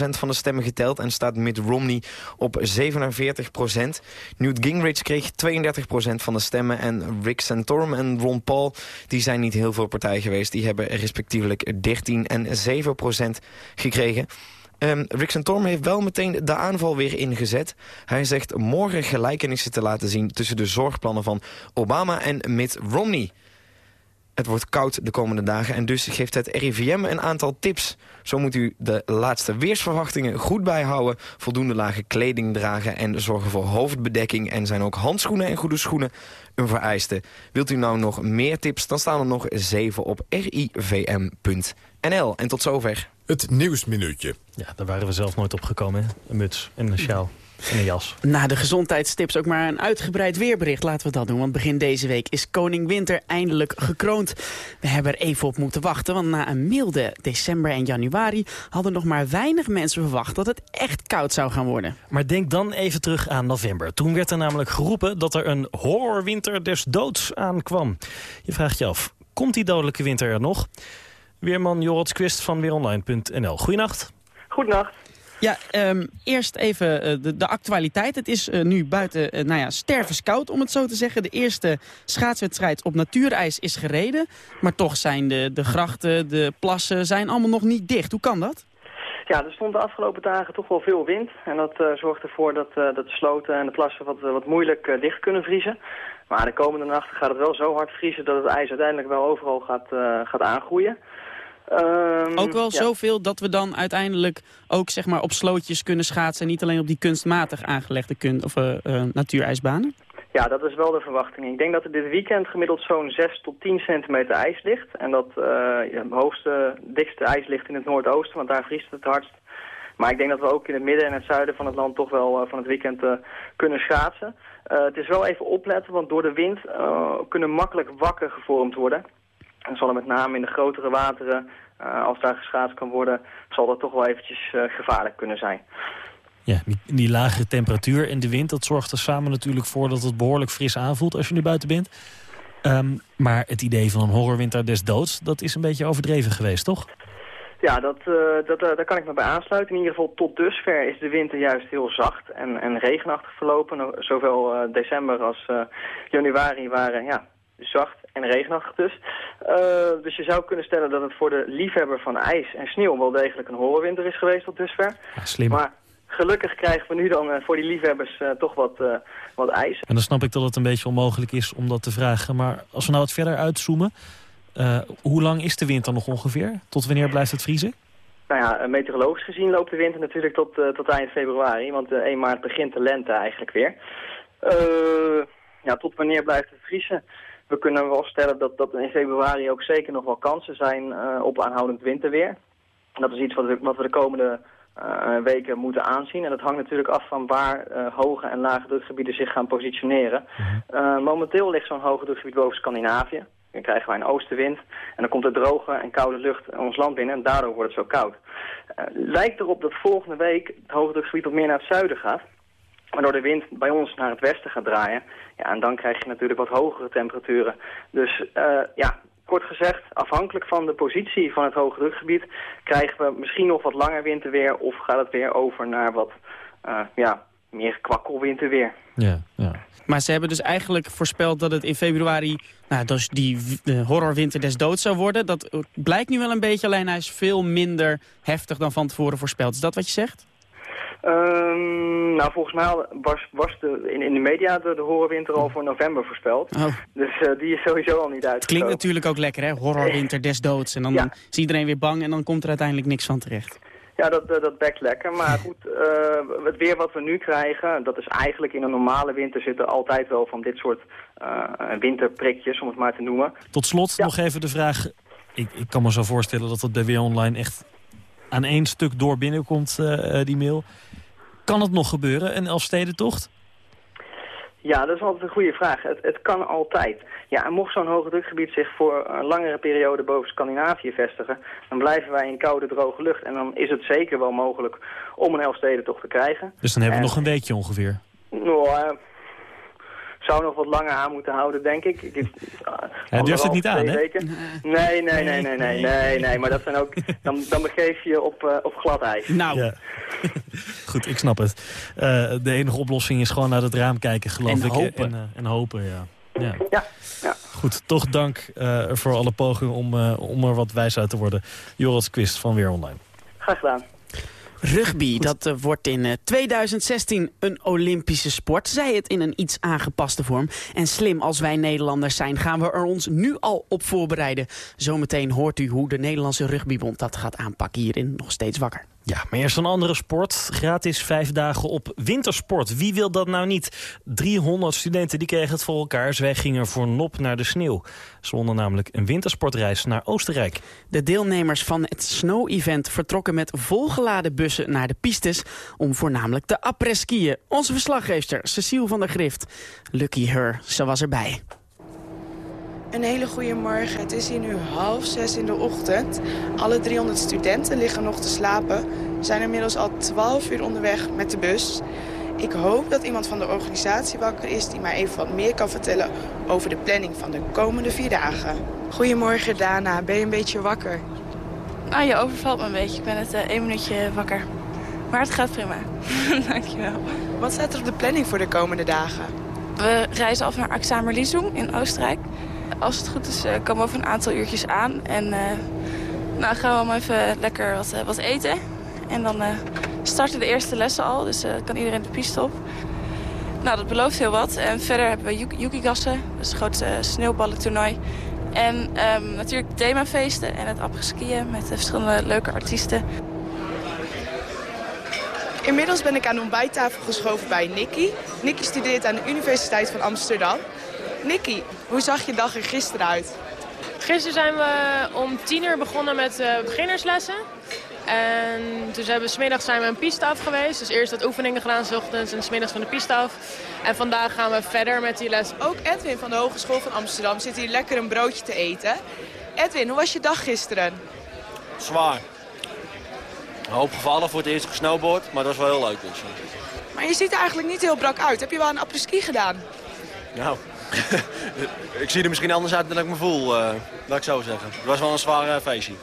van de stemmen geteld en staat Mitt Romney op 47%. Newt Gingrich kreeg 32% van de stemmen en Rick Santorum en Ron Paul, die zijn niet heel veel partij geweest. Die hebben respectievelijk 13 en 7% gekregen. Um, Rick Santorum heeft wel meteen de aanval weer ingezet. Hij zegt morgen gelijkenissen te laten zien tussen de zorgplannen van Obama en Mitt Romney. Het wordt koud de komende dagen en dus geeft het RIVM een aantal tips. Zo moet u de laatste weersverwachtingen goed bijhouden... voldoende lage kleding dragen en zorgen voor hoofdbedekking... en zijn ook handschoenen en goede schoenen een vereiste. Wilt u nou nog meer tips, dan staan er nog zeven op rivm.nl. En tot zover. Het Nieuwsminuutje. Ja, daar waren we zelf nooit op gekomen, hè? Een muts en een sjaal. En een jas. Na de gezondheidstips ook maar een uitgebreid weerbericht. Laten we dat doen, want begin deze week is Koning Winter eindelijk gekroond. We hebben er even op moeten wachten, want na een milde december en januari... hadden nog maar weinig mensen verwacht dat het echt koud zou gaan worden. Maar denk dan even terug aan november. Toen werd er namelijk geroepen dat er een horrorwinter des doods aankwam. Je vraagt je af, komt die dodelijke winter er nog? Weerman Jorrit Quist van Weeronline.nl. Goedenacht. Goedenacht. Ja, um, eerst even uh, de, de, actualiteit. Het is uh, nu buiten, uh, nou ja, stervenskoud om het zo te zeggen. De eerste schaatswedstrijd op natuurijs is gereden. Maar toch zijn de, de grachten, de plassen, zijn allemaal nog niet dicht. Hoe kan dat? Ja, er stond de afgelopen dagen toch wel veel wind. En dat zorgt ervoor dat, dat de sloten en de plassen wat, wat moeilijk dicht kunnen vriezen. Maar de komende nachten gaat het wel zo hard vriezen dat het ijs uiteindelijk wel overal gaat, gaat aangroeien. Um, ook wel ja. zoveel dat we dan uiteindelijk ook zeg maar, op slootjes kunnen schaatsen... en niet alleen op die kunstmatig aangelegde kun of, uh, uh, natuurijsbanen? Ja, dat is wel de verwachting. Ik denk dat er dit weekend gemiddeld zo'n 6 tot 10 centimeter ijs ligt. En dat uh, ja, het hoogste, dikste ijs ligt in het noordoosten, want daar vriest het hardst. Maar ik denk dat we ook in het midden en het zuiden van het land toch wel van het weekend kunnen schaatsen. het is wel even opletten, want door de wind kunnen makkelijk wakken gevormd worden. En zal er met name in de grotere wateren, uh, als daar geschaatst kan worden, zal dat toch wel eventjes uh, gevaarlijk kunnen zijn. Ja, die, die, lagere temperatuur en de wind, dat zorgt er samen natuurlijk voor dat het behoorlijk fris aanvoelt als je nu buiten bent. Um, maar het idee van een horrorwinter des doods, dat is een beetje overdreven geweest, toch? Ja, dat, uh, dat, daar kan ik me bij aansluiten. In ieder geval tot dusver is de winter juist heel zacht en, en regenachtig verlopen. Zowel december als januari waren ja, zacht en regenachtig dus. Uh, dus je zou kunnen stellen dat het voor de liefhebber van ijs en sneeuw wel degelijk een horrorwinter is geweest tot dusver. Ja, slim. Maar gelukkig krijgen we nu dan uh, voor die liefhebbers uh, toch wat, wat ijs. En dan snap ik dat het een beetje onmogelijk is om dat te vragen. Maar als we nou wat verder uitzoomen, Eh, hoe lang is de winter nog ongeveer? Tot wanneer blijft het vriezen? Nou ja, eh, meteorologisch gezien loopt de winter natuurlijk tot, eh, tot eind februari. Want eh, 1 maart begint de lente eigenlijk weer. Eh, ja, tot wanneer blijft het vriezen? We kunnen wel stellen dat, dat in februari ook zeker nog wel kansen zijn eh, op aanhoudend winterweer. Dat is iets wat we, wat we de komende eh, weken moeten aanzien. En dat hangt natuurlijk af van waar eh, hoge en lage drukgebieden zich gaan positioneren. Eh, momenteel ligt zo'n hoge drukgebied boven Scandinavië. Dan krijgen wij een oostenwind. En dan komt er droge en koude lucht ons land binnen. En daardoor wordt het zo koud. Lijkt erop dat volgende week het hoge drukgebied wat meer naar het zuiden gaat. Waardoor de wind bij ons naar het westen gaat draaien. Ja, en dan krijg je natuurlijk wat hogere temperaturen. Dus eh, ja, kort gezegd, afhankelijk van de positie van het hoge drukgebied... krijgen we misschien nog wat langer winterweer... of gaat het weer over naar wat eh, ja, meer kwakkelwinterweer. Ja, ja. Maar ze hebben dus eigenlijk voorspeld dat het in februari... Nou, dus die de horrorwinter des doods zou worden. Dat eh, blijkt nu wel een beetje, alleen hij is veel minder heftig dan van tevoren voorspeld. Is dat wat je zegt? Ehm, nou, volgens mij was, was de, in, in de media de, de horrorwinter al voor november voorspeld. Oh. Dus eh, die is sowieso al niet Het uitgekomen. klinkt natuurlijk ook lekker, hè? Horrorwinter des doods. En dan Ja. is iedereen weer bang en dan komt er uiteindelijk niks van terecht. Ja, dat, dat, dat bekt lekker. Maar goed, eh, het weer wat we nu krijgen, dat is eigenlijk in een normale winter zitten altijd wel van dit soort eh, winterprikjes, om het maar te noemen. Tot slot nog even de vraag. Ik, ik kan me zo voorstellen dat het bij Weer Online echt aan één stuk door binnenkomt, eh, eh, die mail. Kan het nog gebeuren, een Elfstedentocht? Ja, dat is altijd een goede vraag. Het, het kan altijd. Ja, en mocht zo'n hoge drukgebied zich voor een langere periode boven Scandinavië vestigen, dan blijven wij in koude, droge lucht. En dan is het zeker wel mogelijk om een Elfstedentocht te krijgen. Dus dan hebben we En- nog een weekje ongeveer. Nou, eh, zou nog wat langer aan moeten houden, denk ik. ik [laughs] Hij durft het niet aan, hè? Nee, nee, nee, nee, nee, nee, nee. Maar dat zijn ook, [laughs] dan, dan begeef je je op, eh, op glad ijs. Nou, Ja. [laughs] Goed, ik snap het. Eh, de enige oplossing is gewoon naar het raam kijken, geloof En ik. hopen. En, eh, en hopen, ja. ja. Ja, ja. Goed, toch dank eh, voor alle pogingen om, eh, om er wat wijs uit te worden. Joris Quist van Weer Online. Graag gedaan. Rugby, dat eh, wordt in eh, 2016 een Olympische sport. Zij het in een iets aangepaste vorm. En slim als wij Nederlanders zijn, gaan we er ons nu al op voorbereiden. Zometeen hoort u hoe de Nederlandse Rugbybond dat gaat aanpakken hierin Nog Steeds Wakker. Ja, maar eerst een andere sport. Gratis vijf dagen op wintersport. Wie wil dat nou niet? 300 studenten die kregen het voor elkaar. Zij gingen voor nop naar de sneeuw. Ze wonnen namelijk een wintersportreis naar Oostenrijk. De deelnemers van het Snow-event vertrokken met volgeladen bussen naar de pistes... om voornamelijk te après-skiën. Onze verslaggeefster Cecile van der Grift. Lucky her, ze was erbij. Een hele goede morgen. Het is hier nu half zes in de ochtend. Alle 300 studenten liggen nog te slapen. We zijn inmiddels al 12 uur onderweg met de bus. Ik hoop dat iemand van de organisatie wakker is... die mij even wat meer kan vertellen over de planning van de komende vier dagen. Goedemorgen Dana, ben je een beetje wakker? Ah, je overvalt me een beetje. Ik ben het eh, één minuutje wakker. Maar het gaat prima. [laughs] Dankjewel. Wat staat er op de planning voor de komende dagen? We reizen af naar Axamerliesum in Oostenrijk. Als het goed is, eh, komen we over een aantal uurtjes aan. En eh, nou, gaan we allemaal even lekker wat, eh, eten. En dan starten de eerste lessen al. Dus kan iedereen de piste op. Nou, dat belooft heel wat. En verder hebben we Yuki- Yukigassen. Dat is het grootste sneeuwballentoernooi. En ehm, natuurlijk themafeesten en het après-skiën met verschillende leuke artiesten. Inmiddels ben ik aan de ontbijttafel geschoven bij Nicky. Nicky studeert aan de Universiteit van Amsterdam. Nicky, hoe zag je dag er gisteren uit? Gisteren zijn we om tien uur begonnen met eh, beginnerslessen. En toen zijn we smiddags zijn we een piste af geweest. Dus eerst wat oefeningen gedaan, s ochtends en smiddags van de piste af. En vandaag gaan we verder met die les. Ook Edwin van de Hogeschool van Amsterdam zit hier lekker een broodje te eten. Edwin, hoe was je dag gisteren? Zwaar. Een hoop gevallen voor het eerst gesnowboard, maar dat was wel heel leuk. Dus. Maar je ziet er eigenlijk niet heel brak uit. Heb je wel een apres-ski gedaan? Nou, [laughs] ik zie er misschien anders uit dan ik me voel, eh laat ik zo zeggen. Het was wel een zwaar eh, feestje.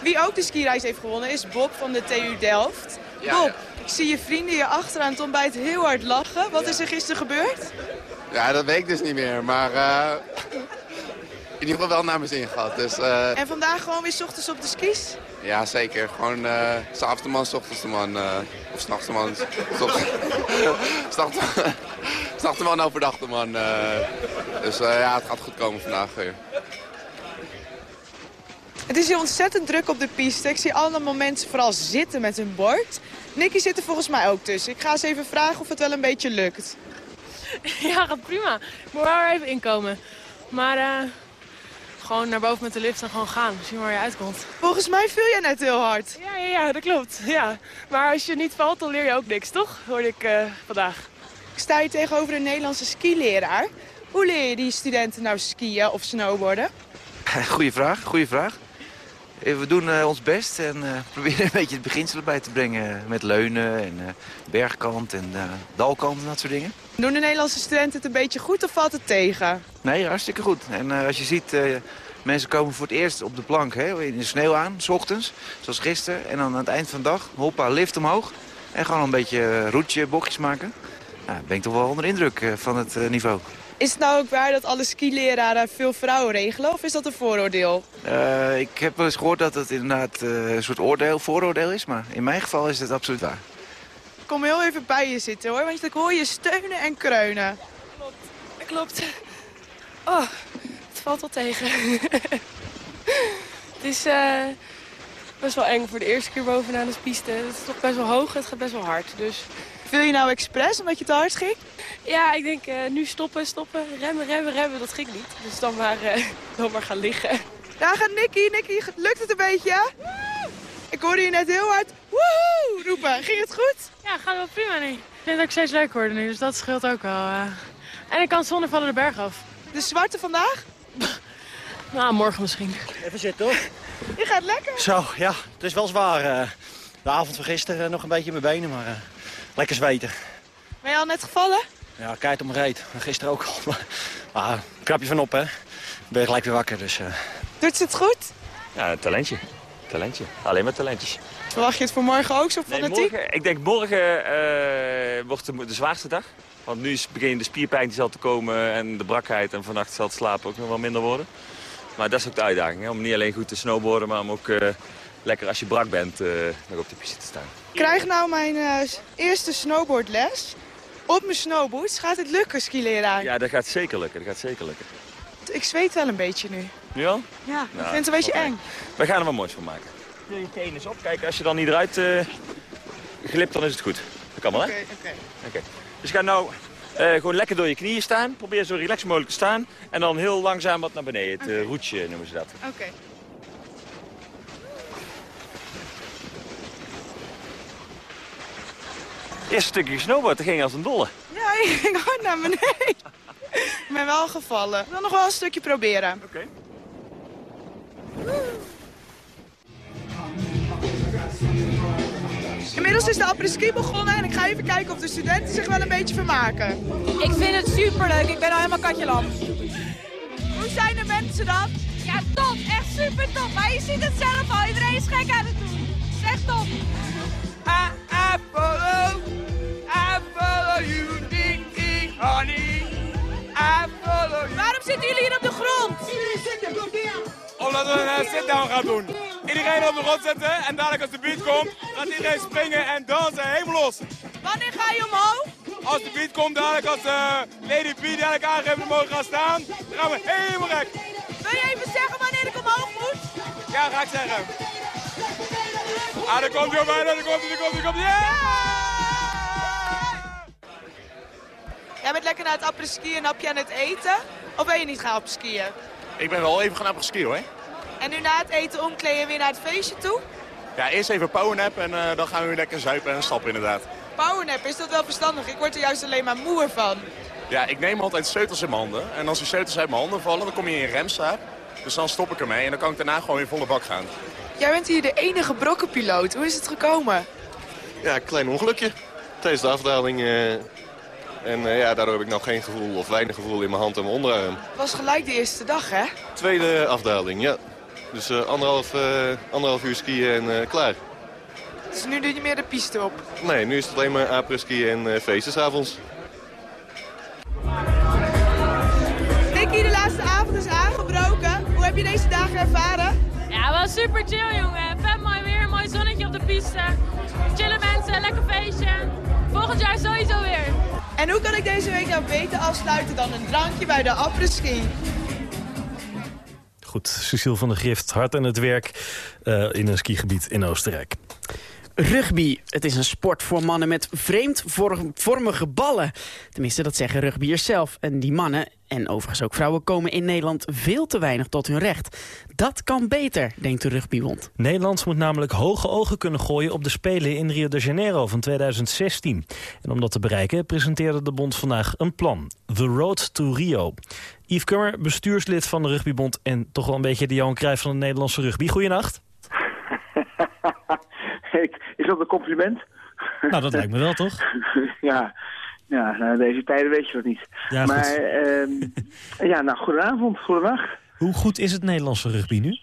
Wie ook de skireis heeft gewonnen is Bob van de TU Delft. Ja, Bob, ja. ik zie je vrienden hier achter aan het ontbijt heel hard lachen. Wat is er gisteren gebeurd? Ja, dat weet ik dus niet meer. Maar eh, in ieder geval wel naar mijn zin gehad. Dus eh, En vandaag gewoon weer 's ochtends op de skis? ja, zeker. Gewoon eh s'avonds de man, s ochtends de man. eh, of s'nachts de man. [laughs] s'nachts de man, overdag de man. eh. dus eh, ja, het gaat goed komen vandaag weer. Het is hier ontzettend druk op de piste. Ik zie allemaal mensen vooral zitten met hun bord. Nicky zit er volgens mij ook tussen. Ik ga eens even vragen of het wel een beetje lukt. [laughs] Ja, gaat prima. Ik moet wel even inkomen. Maar eh, gewoon naar boven met de lift en gewoon gaan. Zien waar je uitkomt. Volgens mij viel jij net heel hard. Ja, ja, ja, dat klopt. Ja. Maar als je niet valt, dan leer je ook niks, toch? Hoorde ik eh, vandaag. Sta hier tegenover een Nederlandse skileraar. Hoe leer je die studenten nou skiën of snowboarden? [laughs] Goeie vraag, goeie vraag. Eh, We doen eh, ons best en eh, [laughs] proberen een beetje het beginsel bij te brengen. Met leunen en bergkant en dalkant en dat soort dingen. Doen de Nederlandse studenten het een beetje goed of valt het tegen? Nee, hartstikke goed. En als je ziet, mensen komen voor het eerst op de plank hè, in de sneeuw aan, s ochtends, zoals gisteren. En dan aan het eind van de dag, hoppa, lift omhoog. En gewoon een beetje roetje, bochtjes maken. Nou, ben ik toch wel onder de indruk eh, van het eh, niveau. Is het nou ook waar dat alle skileraren veel vrouwen regelen of is dat een vooroordeel? Eh, ik heb wel eens gehoord dat het inderdaad eh, een soort oordeel, vooroordeel is. Maar in mijn geval is het absoluut waar. Ik kom heel even bij je zitten hoor, want ik hoor je steunen en kreunen. Dat klopt. Oh, het valt wel tegen. [laughs] het is eh, best wel eng voor de eerste keer bovenaan de piste. Het is toch best wel hoog, het gaat best wel hard. Dus Wil je nou expres omdat je te hard ging? ja, ik denk eh, nu stoppen, stoppen, remmen, remmen, remmen. Dat ging niet. Dus dan maar, eh, [laughs] dan maar gaan liggen. Daar gaat Nicky. Nicky, lukt het een beetje? Ik hoorde je net heel hard woehoe roepen. Ging het goed? Ja, gaat wel prima nu. Ik vind het ook steeds leuker worden nu, dus dat scheelt ook wel. eh. En ik kan zonder vallen de berg af. De zwarte vandaag? [laughs] Nou, morgen misschien. Even zitten hoor. Je gaat lekker. Zo, ja, het is wel zwaar. eh. de avond van gisteren nog een beetje in mijn benen, maar lekker zweten. Ben je al net gevallen? Ja, kijk om reet. Gisteren ook al. [laughs] Maar, maar knap je van op, hè. Ben je gelijk weer wakker, dus... eh, Doet ze het goed? Ja, een talentje. Talentje. Alleen maar talentjes. Verwacht je het voor morgen ook zo Nee, fanatiek? morgen, ik denk morgen eh, wordt de, de zwaarste dag. Want nu is begin de spierpijn die zal te komen en de brakheid. En vannacht zal het slapen ook nog wel minder worden. Maar dat is ook de uitdaging. Hè? Om niet alleen goed te snowboarden, maar om ook eh, lekker als je brak bent eh, nog op de piste te staan. Ik krijg nou mijn eh, eerste snowboardles. Op mijn snowboots. Gaat het lukken, skileraar? Ja, dat gaat zeker lukken. Dat gaat zeker lukken. Ik zweet wel een beetje nu. Nu al? Ja, ik Nou, vind het een beetje eng. We gaan er wat moois van maken. Wil je teen eens op? Kijk, als je dan niet eruit eh, glipt, dan is het goed. Dat kan wel, hè? Oké, oké. Oké. Dus ga nou eh, gewoon lekker door je knieën staan. Probeer zo relaxed mogelijk te saan. En dan heel langzaam wat naar beneden. Het roetje noemen ze dat. Oké. Eerste stukje snowboard, dat ging als een dolle. Ja, [laughs] ik ging hard naar beneden. ik ben wel gevallen. Ik wil nog wel een stukje proberen. Oké. Inmiddels is de après-ski begonnen en ik ga even kijken of de studenten zich wel een beetje vermaken. Ik vind het superleuk. Ik ben al helemaal katje lam. Hoe zijn de mensen dan? Ja, top. Echt super top. Maar je ziet het zelf al. Iedereen is gek aan het doen. Het is echt top. I, I follow, I follow you, honey. I follow you. Waarom zitten jullie hier op de grond? Omdat we een eh, sit-down gaan doen. Iedereen op de grond zetten en dadelijk als de beat komt, gaat iedereen springen en dansen helemaal los. Wanneer ga je omhoog? Als de beat komt, dadelijk als eh, Lady P dadelijk aangeeft we mogen gaan staan, dan gaan we helemaal gek. Wil je even zeggen wanneer ik omhoog moet? Ja, ga ik zeggen. Ah, daar komt hij op mij, daar komt hij, daar komt hij, daar komt hij. Jij bent lekker naar het après-ski en hap je aan het eten? Of ben je niet gaan skiën? Ik ben wel even gaan apres-ski hoor. En nu na het eten omkleed je weer naar het feestje toe? Ja, eerst even powernap en eh, dan gaan we weer lekker zuipen en stappen inderdaad. Powernap, is dat wel verstandig? Ik word er juist alleen maar moe van. Ja, ik neem altijd sleutels in mijn handen. En als die sleutels uit mijn handen vallen, dan kom je in remstaat. Dus dan stop ik ermee en dan kan ik daarna gewoon in volle bak gaan. Jij bent hier de enige brokkenpiloot. Hoe is het gekomen? Ja, een klein ongelukje tijdens de afdaling. eh, en eh, ja, daardoor heb ik nou geen gevoel of weinig gevoel in mijn hand en mijn onderarm. Het was gelijk de eerste dag, hè? Tweede afdaling, ja. Dus eh, anderhalf, anderhalf uur skiën en klaar. Dus nu doe je niet meer de piste op. Nee, nu is het alleen maar après-skiën en feesten avonds. Nicky, de laatste avond is aangebroken. Hoe heb je deze dagen ervaren? Ja, wel super chill, jongen. Vet mooi weer, mooi zonnetje op de piste. Chillen mensen, lekker feestje. Volgend jaar sowieso weer. En hoe kan ik deze week nou beter afsluiten dan een drankje bij de après-ski? Goed, Cecile van der Grift, hard aan het werk eh, in een skigebied in Oostenrijk. Rugby. Het is een sport voor mannen met vreemdvormige ballen. Tenminste, dat zeggen rugbyers zelf. En die mannen, en overigens ook vrouwen, komen in Nederland veel te weinig tot hun recht. Dat kan beter, denkt de rugbybond. Nederland moet namelijk hoge ogen kunnen gooien op de Spelen in Rio de Janeiro van 2016. En om dat te bereiken presenteerde de bond vandaag een plan. The Road to Rio. Yves Kummer, bestuurslid van de rugbybond en toch wel een beetje de Johan Cruijff van de Nederlandse rugby. Goeienacht. Is dat een compliment? Nou, dat lijkt me wel, toch? [laughs] ja, ja nou, deze tijden weet je dat niet. Ja, maar goed. ehm, ja, nou, goedenavond, goedendag. Hoe goed is het Nederlandse rugby nu?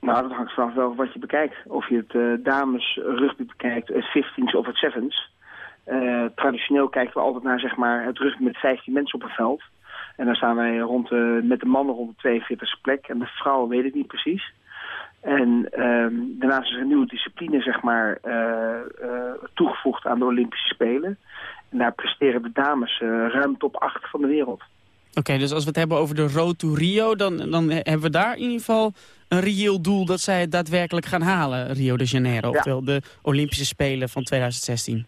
Nou, dat hangt vanaf wel wat je bekijkt. Of je het eh, dames rugby bekijkt, het 15s of het sevens. Eh, traditioneel kijken we altijd naar zeg maar, het rugby met 15 mensen op een veld. En dan staan wij rond, eh, met de mannen rond de 42e plek. En de vrouwen weet ik niet precies. En ehm, daarnaast is er een nieuwe discipline zeg maar, eh, eh, toegevoegd aan de Olympische Spelen. En daar presteren de dames eh, ruim top 8 van de wereld. Oké, dus als we het hebben over de Road to Rio... Dan, dan hebben we daar in ieder geval een reëel doel... dat zij het daadwerkelijk gaan halen, Rio de Janeiro. Oftewel de Olympische Spelen van 2016.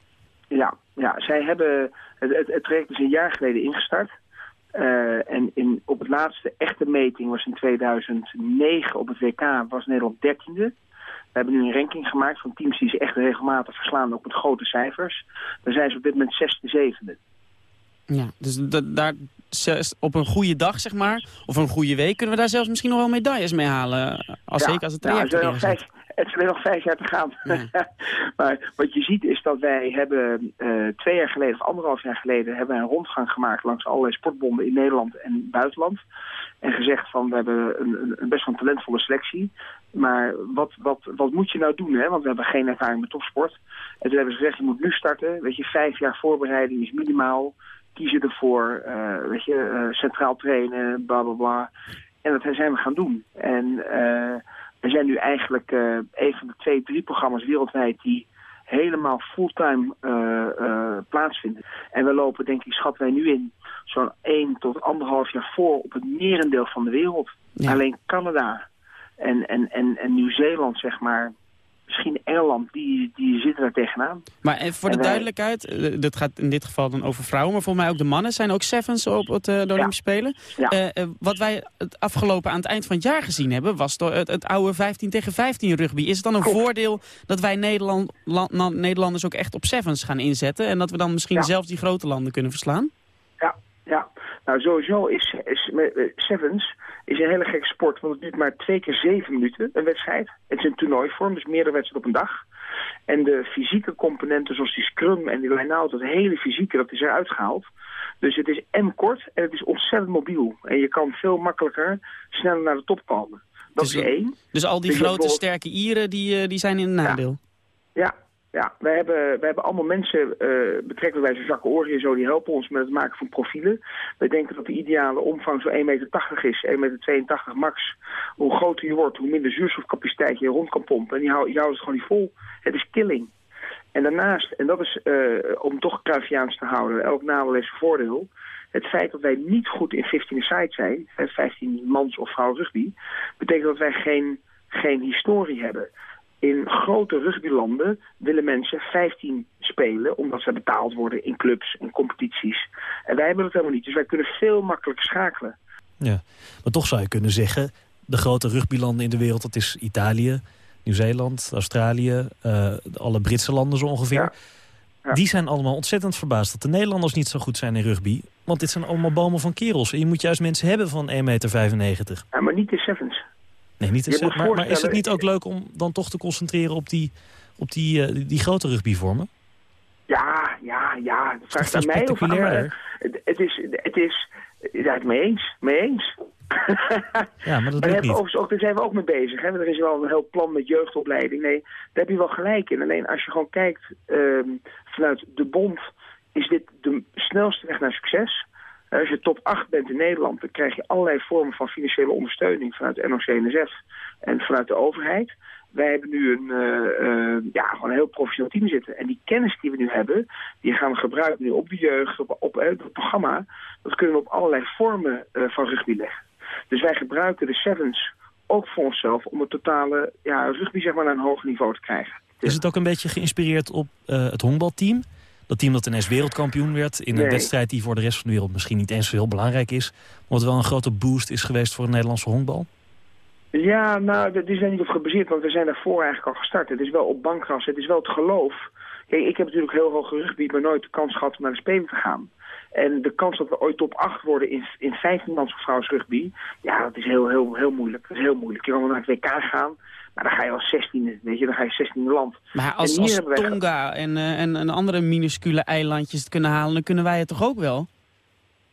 Ja, ja zij hebben het, het, het traject is een jaar geleden ingestart. Eh, en in, op het laatste echte meting was in 2009 op het WK was Nederland dertiende. We hebben nu een ranking gemaakt van teams die ze echt regelmatig verslaan, ook met grote cijfers. Daar zijn ze op dit moment zesde, zevende. Ja, dus da- daar op een goede dag, zeg maar, of een goede week... kunnen we daar zelfs misschien nog wel medailles mee halen. Als Ja, zeker als het nou, traject erin het is alleen nog vijf jaar te gaan. [laughs] maar wat je ziet is dat wij hebben eh, twee jaar geleden of anderhalf jaar geleden hebben een rondgang gemaakt langs allerlei sportbonden in Nederland en buitenland. En gezegd van we hebben een, een, best wel talentvolle selectie. Maar wat, wat, wat moet je nou doen? Hè? Want we hebben geen ervaring met topsport. En toen hebben ze gezegd je moet nu starten. Weet je, vijf jaar voorbereiding is minimaal. Kiezen ervoor, eh, weet je, eh, centraal trainen, bla bla bla. En dat zijn we gaan doen. En we zijn nu eigenlijk eh, een van de twee, drie programma's wereldwijd die helemaal fulltime eh, eh, plaatsvinden. En we lopen, denk ik, schat wij nu in zo'n 1 tot anderhalf jaar voor op het merendeel van de wereld. Alleen Canada en, en, en, en Nieuw-Zeeland, zeg maar, misschien Engeland, die, die zitten daar tegenaan. Maar eh, voor de En duidelijkheid, eh, dat gaat in dit geval dan over vrouwen... maar volgens mij ook de mannen zijn ook sevens op het, de Olympische Spelen. Wat wij het afgelopen aan het eind van het jaar gezien hebben... was door het, het oude 15 tegen 15 rugby. Is het dan een voordeel dat wij Nederland, Nederlanders ook echt op sevens gaan inzetten... en dat we dan misschien Ja. zelfs die grote landen kunnen verslaan? Ja, ja. Nou, sowieso is, is met, Sevens is een hele gekke sport, want het duurt maar twee keer zeven minuten, een wedstrijd. Het is een toernooivorm, dus meerdere wedstrijden op een dag. En de fysieke componenten, zoals die scrum en die line-out, dat hele fysieke, dat is eruit gehaald. Dus het is en kort en het is ontzettend mobiel. En je kan veel makkelijker sneller naar de top komen. Dat Dus is één. Dus al die Dus grote, sterke Ieren, die, eh, die zijn in een nadeel. Ja, ja. Wij, hebben, wij hebben allemaal mensen eh betrekkelijk bij Jacques Orie en zo, die helpen ons met het maken van profielen. Wij denken dat de ideale omvang zo'n 1,80 meter is, 1,82 meter max. Hoe groter je wordt, hoe minder zuurstofcapaciteit je rond kan pompen. En die houdt het gewoon niet vol. Het is killing. En daarnaast, en dat is eh, om toch Cruyffiaans te houden, elk nadeel heeft zijn voordeel. Het feit dat wij niet goed in 15-a-side zijn, hè, 15 mans of vrouw rugby, betekent dat wij geen, geen historie hebben. In grote rugbylanden willen mensen 15 spelen, omdat ze betaald worden in clubs en competities. En wij hebben dat helemaal niet, dus wij kunnen veel makkelijker schakelen. Ja, maar toch zou je kunnen zeggen... de grote rugbylanden in de wereld, dat is Italië, Nieuw-Zeeland, Australië... eh, alle Britse landen zo ongeveer. Die zijn allemaal ontzettend verbaasd dat de Nederlanders niet zo goed zijn in rugby. Want dit zijn allemaal bomen van kerels. En je moet juist mensen hebben van 1,95 meter. Ja, maar niet de sevens. Nee, niet moet maar, maar is het niet ook leuk om dan toch te concentreren op die, op die, eh, die, die grote rugbyvormen? Ja, ja, ja. Het vraagt veel aan mij of aan? Het, het is, het is, ja, het mee eens, mee eens. [laughs] Ja, maar dat hebben niet. ook, daar zijn we ook mee bezig. Hè? Er is wel een heel plan met jeugdopleiding. Nee, daar heb je wel gelijk in. Alleen als je gewoon kijkt ehm, vanuit de bond... is dit de snelste weg naar succes. Eh, Als je top 8 bent in Nederland... dan krijg je allerlei vormen van financiële ondersteuning... vanuit NOC-NSF en vanuit de overheid. Wij hebben nu een, eh, eh, ja, gewoon een heel professioneel team zitten. En die kennis die we nu hebben... die gaan we gebruiken nu op de jeugd, op, op het programma. Dat kunnen we op allerlei vormen van rugby leggen. Dus wij gebruiken de sevens ook voor onszelf om het totale ja, rugby zeg maar, naar een hoger niveau te krijgen. Is het ook een beetje geïnspireerd op het honkbalteam? Dat team dat ineens wereldkampioen werd in een Nee. wedstrijd die voor de rest van de wereld misschien niet eens zo heel belangrijk is. Maar wat wel een grote boost is geweest voor het Nederlandse honkbal. Ja, nou, dat is daar niet op gebaseerd, want we zijn daarvoor eigenlijk al gestart. Het is wel op bankgras, het is wel het geloof. Kijk, ik heb natuurlijk heel hoog rugby, maar nooit de kans gehad om naar de Spelen te gaan. En de kans dat we ooit top 8 worden in, in 15 mans vrouws rugby, ja, dat is heel, heel, heel moeilijk. Dat is heel moeilijk. Je kan wel naar het WK gaan, maar dan ga je als 16e, weet je, dan ga je 16e land. Maar als, En hier als hebben wij- Tonga en, eh, en, en andere minuscule eilandjes het kunnen halen, dan kunnen wij het toch ook wel?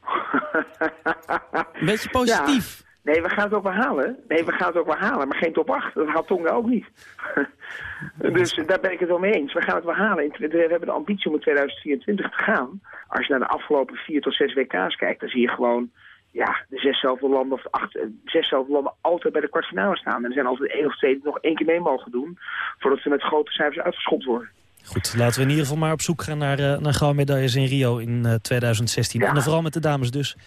[laughs] Een beetje positief. Ja. Nee, we gaan het ook wel halen. Nee, we gaan het ook wel halen, maar geen top 8. Dat haalt Tonga ook niet. [laughs] dus daar ben ik het wel mee eens. We gaan het wel halen. We hebben de ambitie om in 2024 te gaan. Als je naar de afgelopen vier tot zes WK's kijkt, dan zie je gewoon ja, de zeszelfde landen of acht, eh, zeszelfde landen altijd bij de kwartfinale staan. En er zijn altijd één of twee die nog één keer mee mogen doen, voordat ze met grote cijfers uitgeschopt worden. Goed, laten we in ieder geval maar op zoek gaan naar, eh, naar gouden medailles in Rio in eh, 2016. En dan vooral met de dames dus.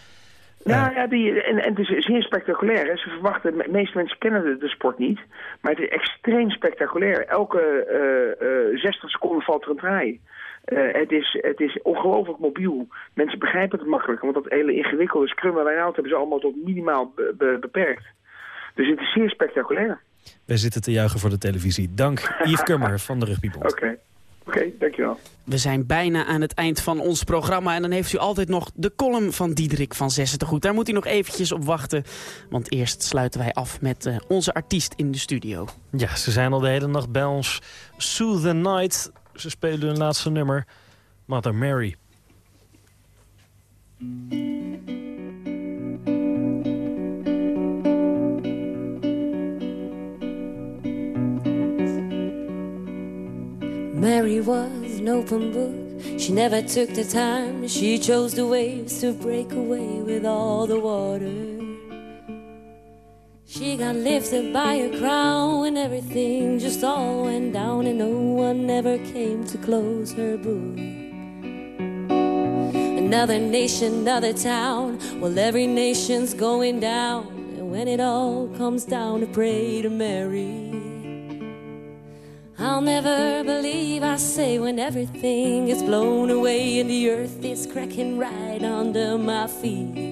Ja, ja die, en, en het is zeer spectaculair. Hè. Ze verwachten, de meeste mensen kennen de, de sport niet, maar het is extreem spectaculair. Elke eh, eh, 60 seconden valt er een draai. Eh, het, is, het is ongelooflijk mobiel. Mensen begrijpen het makkelijker, want dat hele ingewikkelde scrum en line-out hebben ze allemaal tot minimaal be- be- beperkt. Dus het is zeer spectaculair. Wij zitten te juichen voor de televisie. Dank Yves Kummer van de Rugbybond. Oké, oké, dankjewel. We zijn bijna aan het eind van ons programma. En dan heeft u altijd nog de column van Diederik van Zessen te goed. Daar moet u nog eventjes op wachten. Want eerst sluiten wij af met eh, onze artiest in de studio. Ja, ze zijn al de hele nacht bij ons. Soothe the Night. Ze spelen hun laatste nummer. Mother Mary. Mary was an open book. She never took the time. She chose the waves to break away with all the water. She got lifted by a crown and everything just all went down and no one ever came to close her book. Another nation, another town. Well, every nation's going down. And when it all comes down to pray to Mary. I'll never believe I say when everything is blown away and the earth is cracking right under my feet.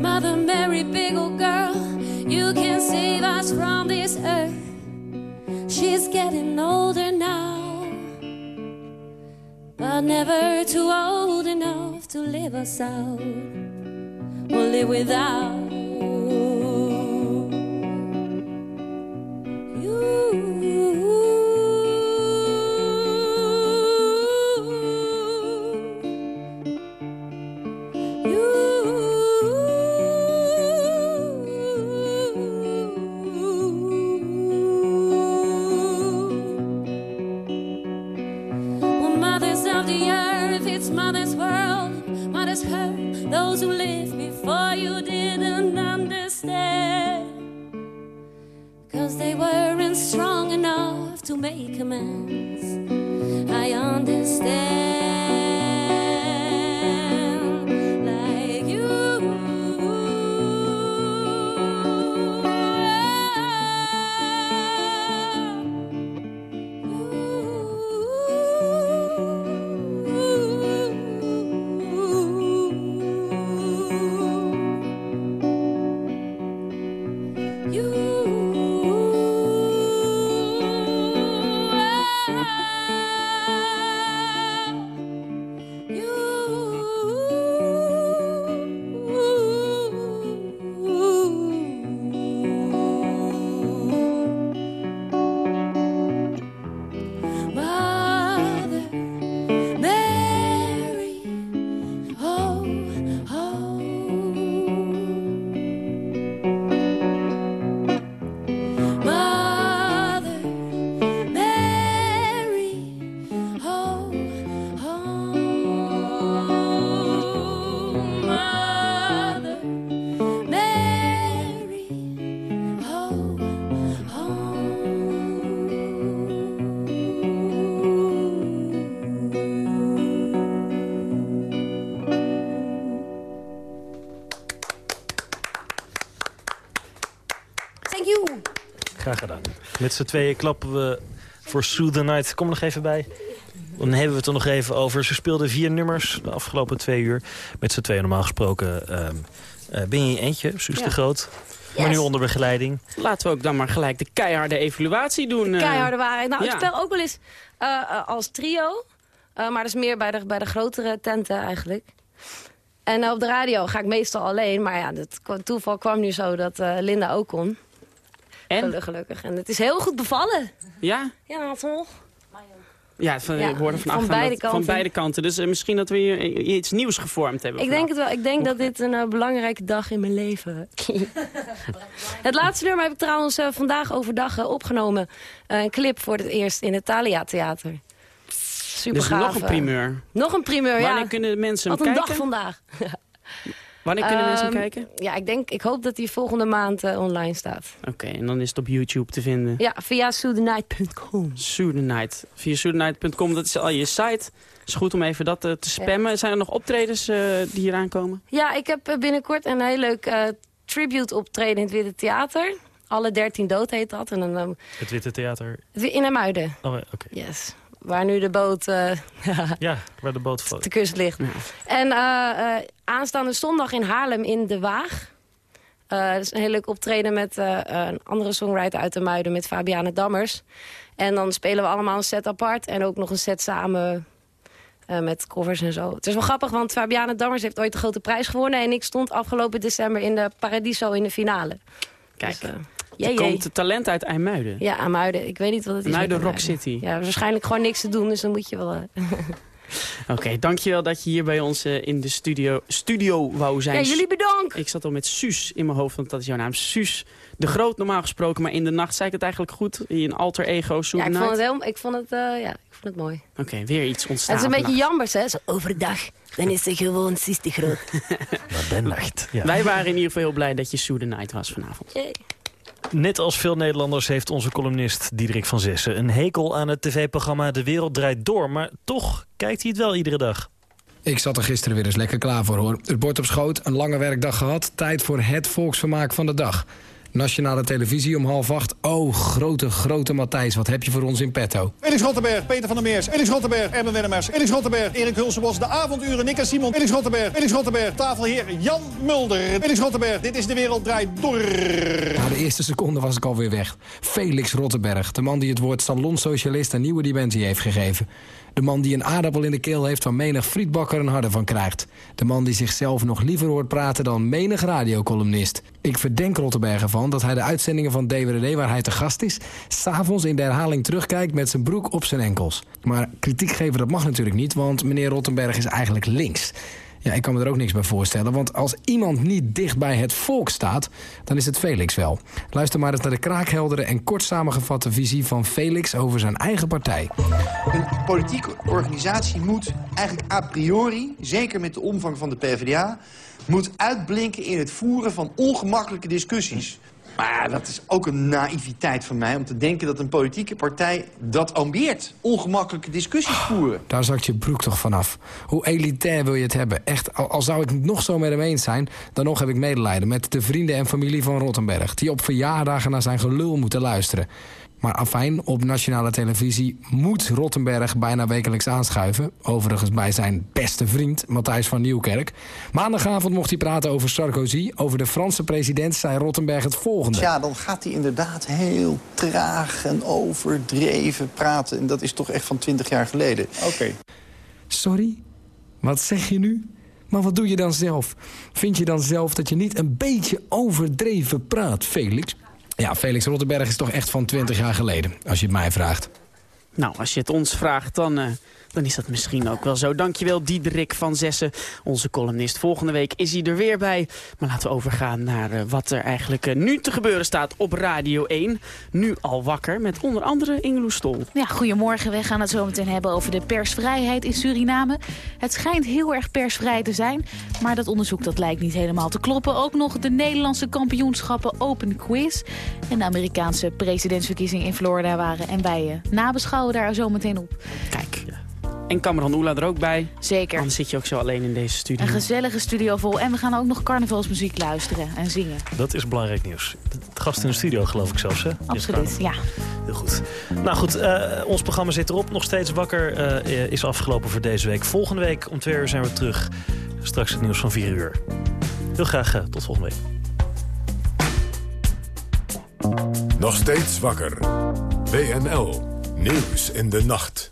Mother Mary, big old girl, you can save us from this earth. She's getting older now, but never too old enough to live us out. We'll live without. Graag gedaan. Met z'n tweeën klappen we voor Sue the Night. Kom er nog even bij. Dan hebben we het er nog even over. Ze speelden vier nummers de afgelopen twee uur. Met z'n tweeën normaal gesproken ehm, eh, ben je in eentje, Suus Ja. de Groot. Maar nu onder begeleiding. Laten we ook dan maar gelijk de keiharde evaluatie doen. eh. Keiharde waarheid. Nou, ja. ik speel ook wel eens eh, als trio. Eh, maar dat is meer bij de, bij de grotere tenten eigenlijk. En op de radio ga ik meestal alleen. Maar ja, het toeval kwam nu zo dat eh, Linda ook kon. En? Gelukkig. En het is heel goed bevallen. Ja? Ja, toch? Ja, van, Ja, van vanaf beide van kanten. beide kanten. Dus eh, misschien dat we hier eh, iets nieuws gevormd hebben. Ik denk het wel. Ik denk dat dit een eh, belangrijke dag in mijn leven. [laughs] het laatste nummer heb ik trouwens eh, vandaag overdag eh, opgenomen. Eh, een clip voor het eerst in het Thalia Theater. Super Dus gaaf. nog een primeur. Nog een primeur, ja. Wanneer kunnen de mensen hem Wat een kijken? dag vandaag. [laughs] Wanneer kunnen mensen hem Ehm, kijken? Ja, ik, denk, ik hoop dat hij volgende maand eh, online staat. Oké, en dan is het op YouTube te vinden. Ja, via soothennight.com. Soothenite. Via soothenite.com, dat is al je site. Het is goed om even dat eh, te spammen. Zijn er nog optredens eh, die hier aankomen? Ja, ik heb binnenkort een heel leuk eh, tribute optreden in het Witte Theater. Alle dertien dood heet dat. En dan, Het Witte Theater. in Amuiden. Oh, oké. Yes. Waar nu de boot eh, [laughs] Ja, waar de boot valt. te kust ligt. En eh, eh, aanstaande zondag in Haarlem in De Waag. Eh, dat is een heel leuk optreden met eh, een andere songwriter uit de Muiden, met Fabiane Dammers. En dan spelen we allemaal een set apart en ook nog een set samen eh, met covers en zo. Het is wel grappig, want Fabiane Dammers heeft ooit de grote prijs gewonnen... en ik stond afgelopen december in de Paradiso in de finale. Kijk, Dus, eh, er jee, komt talent uit IJmuiden. Ja, aan Muiden. Ik weet niet wat het is. Muiden Rock City. Ja, waarschijnlijk gewoon niks te doen, dus dan moet je wel... eh, [laughs] Oké, dankjewel dat je hier bij ons eh, in de studio, studio wou zijn. Ja, jullie bedankt. Ik zat al met Suus in mijn hoofd, want dat is jouw naam. Suus de Groot normaal gesproken, maar in de nacht zei ik het eigenlijk goed. In een alter ego, Soe ja, ik vond het, heel, ik vond het, eh, ja, ik vond het mooi. Oké, weer iets ontstaan het is een beetje jambers, hè? Zo overdag. Dan is ze gewoon 60 groot. [laughs] de nacht. Ja. Wij waren in ieder geval heel blij dat je Soe the Night was vanavond. Net als veel Nederlanders heeft onze columnist Diederik van Zessen... een hekel aan het tv-programma De Wereld Draait Door. Maar toch kijkt hij het wel iedere dag. Ik zat er gisteren weer eens lekker klaar voor hoor. Het bord op schoot, een lange werkdag gehad. Tijd voor het volksvermaak van de dag. Nationale televisie om half acht. Oh, grote, grote Matthijs, wat heb je voor ons in petto? Felix Rottenberg, Peter van der Meers, Felix Rottenberg, Erben Wennemers, Felix Rottenberg, Erik Hulsenbos, De Avonduren, Nick en Simon, Felix Rottenberg, Felix Rottenberg, tafelheer Jan Mulder, Felix Rottenberg, dit is de wereld draait door. Na de eerste seconde was ik alweer weg. Felix Rottenberg, de man die het woord salonsocialist een nieuwe dimensie heeft gegeven. De man die een aardappel in de keel heeft waar menig frietbakker een harde van krijgt. De man die zichzelf nog liever hoort praten dan menig radiocolumnist. Ik verdenk Rottenberg ervan dat hij de uitzendingen van DWDD waar hij te gast is... s'avonds in de herhaling terugkijkt met zijn broek op zijn enkels. Maar kritiek geven dat mag natuurlijk niet, want meneer Rottenberg is eigenlijk links... Ja, ik kan me er ook niks bij voorstellen. Want als iemand niet dicht bij het volk staat, dan is het Felix wel. Luister maar eens naar de kraakheldere en kort samengevatte visie van Felix over zijn eigen partij. Een politieke organisatie moet eigenlijk a priori, zeker met de omvang van de PvdA... moet uitblinken in het voeren van ongemakkelijke discussies. Maar dat is ook een naïviteit van mij om te denken dat een politieke partij dat ambieert. Ongemakkelijke discussies voeren. Daar zakt je broek toch vanaf. Hoe elitair wil je het hebben? Echt, al, al zou ik het nog zo met hem eens zijn... dan nog heb ik medelijden met de vrienden en familie van Rottenberg... die op verjaardagen naar zijn gelul moeten luisteren. Maar afijn, op nationale televisie moet Rottenberg bijna wekelijks aanschuiven. Overigens bij zijn beste vriend, Matthijs van Nieuwkerk. Maandagavond mocht hij praten over Sarkozy. Over de Franse president zei Rottenberg het volgende. Ja, dan gaat hij inderdaad heel traag en overdreven praten. En dat is toch echt van twintig jaar geleden. Oké. Sorry? Wat zeg je nu? Maar wat doe je dan zelf? Vind je dan zelf dat je niet een beetje overdreven praat, Felix? Ja, Felix Rottenberg is toch echt van 20 jaar geleden, als je het mij vraagt. Nou, als je het ons vraagt, dan, eh, dan is dat misschien ook wel zo. Dankjewel, Diederik van Zessen, onze columnist. Volgende week is hij er weer bij. Maar laten we overgaan naar eh, wat er eigenlijk eh, nu te gebeuren staat op Radio 1. Nu al wakker, met onder andere Ingeloes Stol. Ja, goedemorgen. We gaan het zo meteen hebben over de persvrijheid in Suriname. Het schijnt heel erg persvrij te zijn, maar dat onderzoek dat lijkt niet helemaal te kloppen. Ook nog de Nederlandse kampioenschappen Open Quiz en de Amerikaanse presidentsverkiezingen in Florida waren. En wij eh, nabeschouwen daar zo meteen op. Kijk. En Cameron Oela er ook bij. Zeker. Dan zit je ook zo alleen in deze studio. Een gezellige studio vol. En we gaan ook nog carnavalsmuziek luisteren en zingen. Dat is belangrijk nieuws. Het gast in de studio geloof ik zelfs, hè? Absoluut, ja. Heel goed. Nou goed, uh, ons programma zit erop. Nog steeds wakker uh, is afgelopen voor deze week. Volgende week om twee uur zijn we terug. Straks het nieuws van 4 uur. Heel graag uh, tot volgende week. Nog steeds wakker. WNL. Nieuws in de nacht.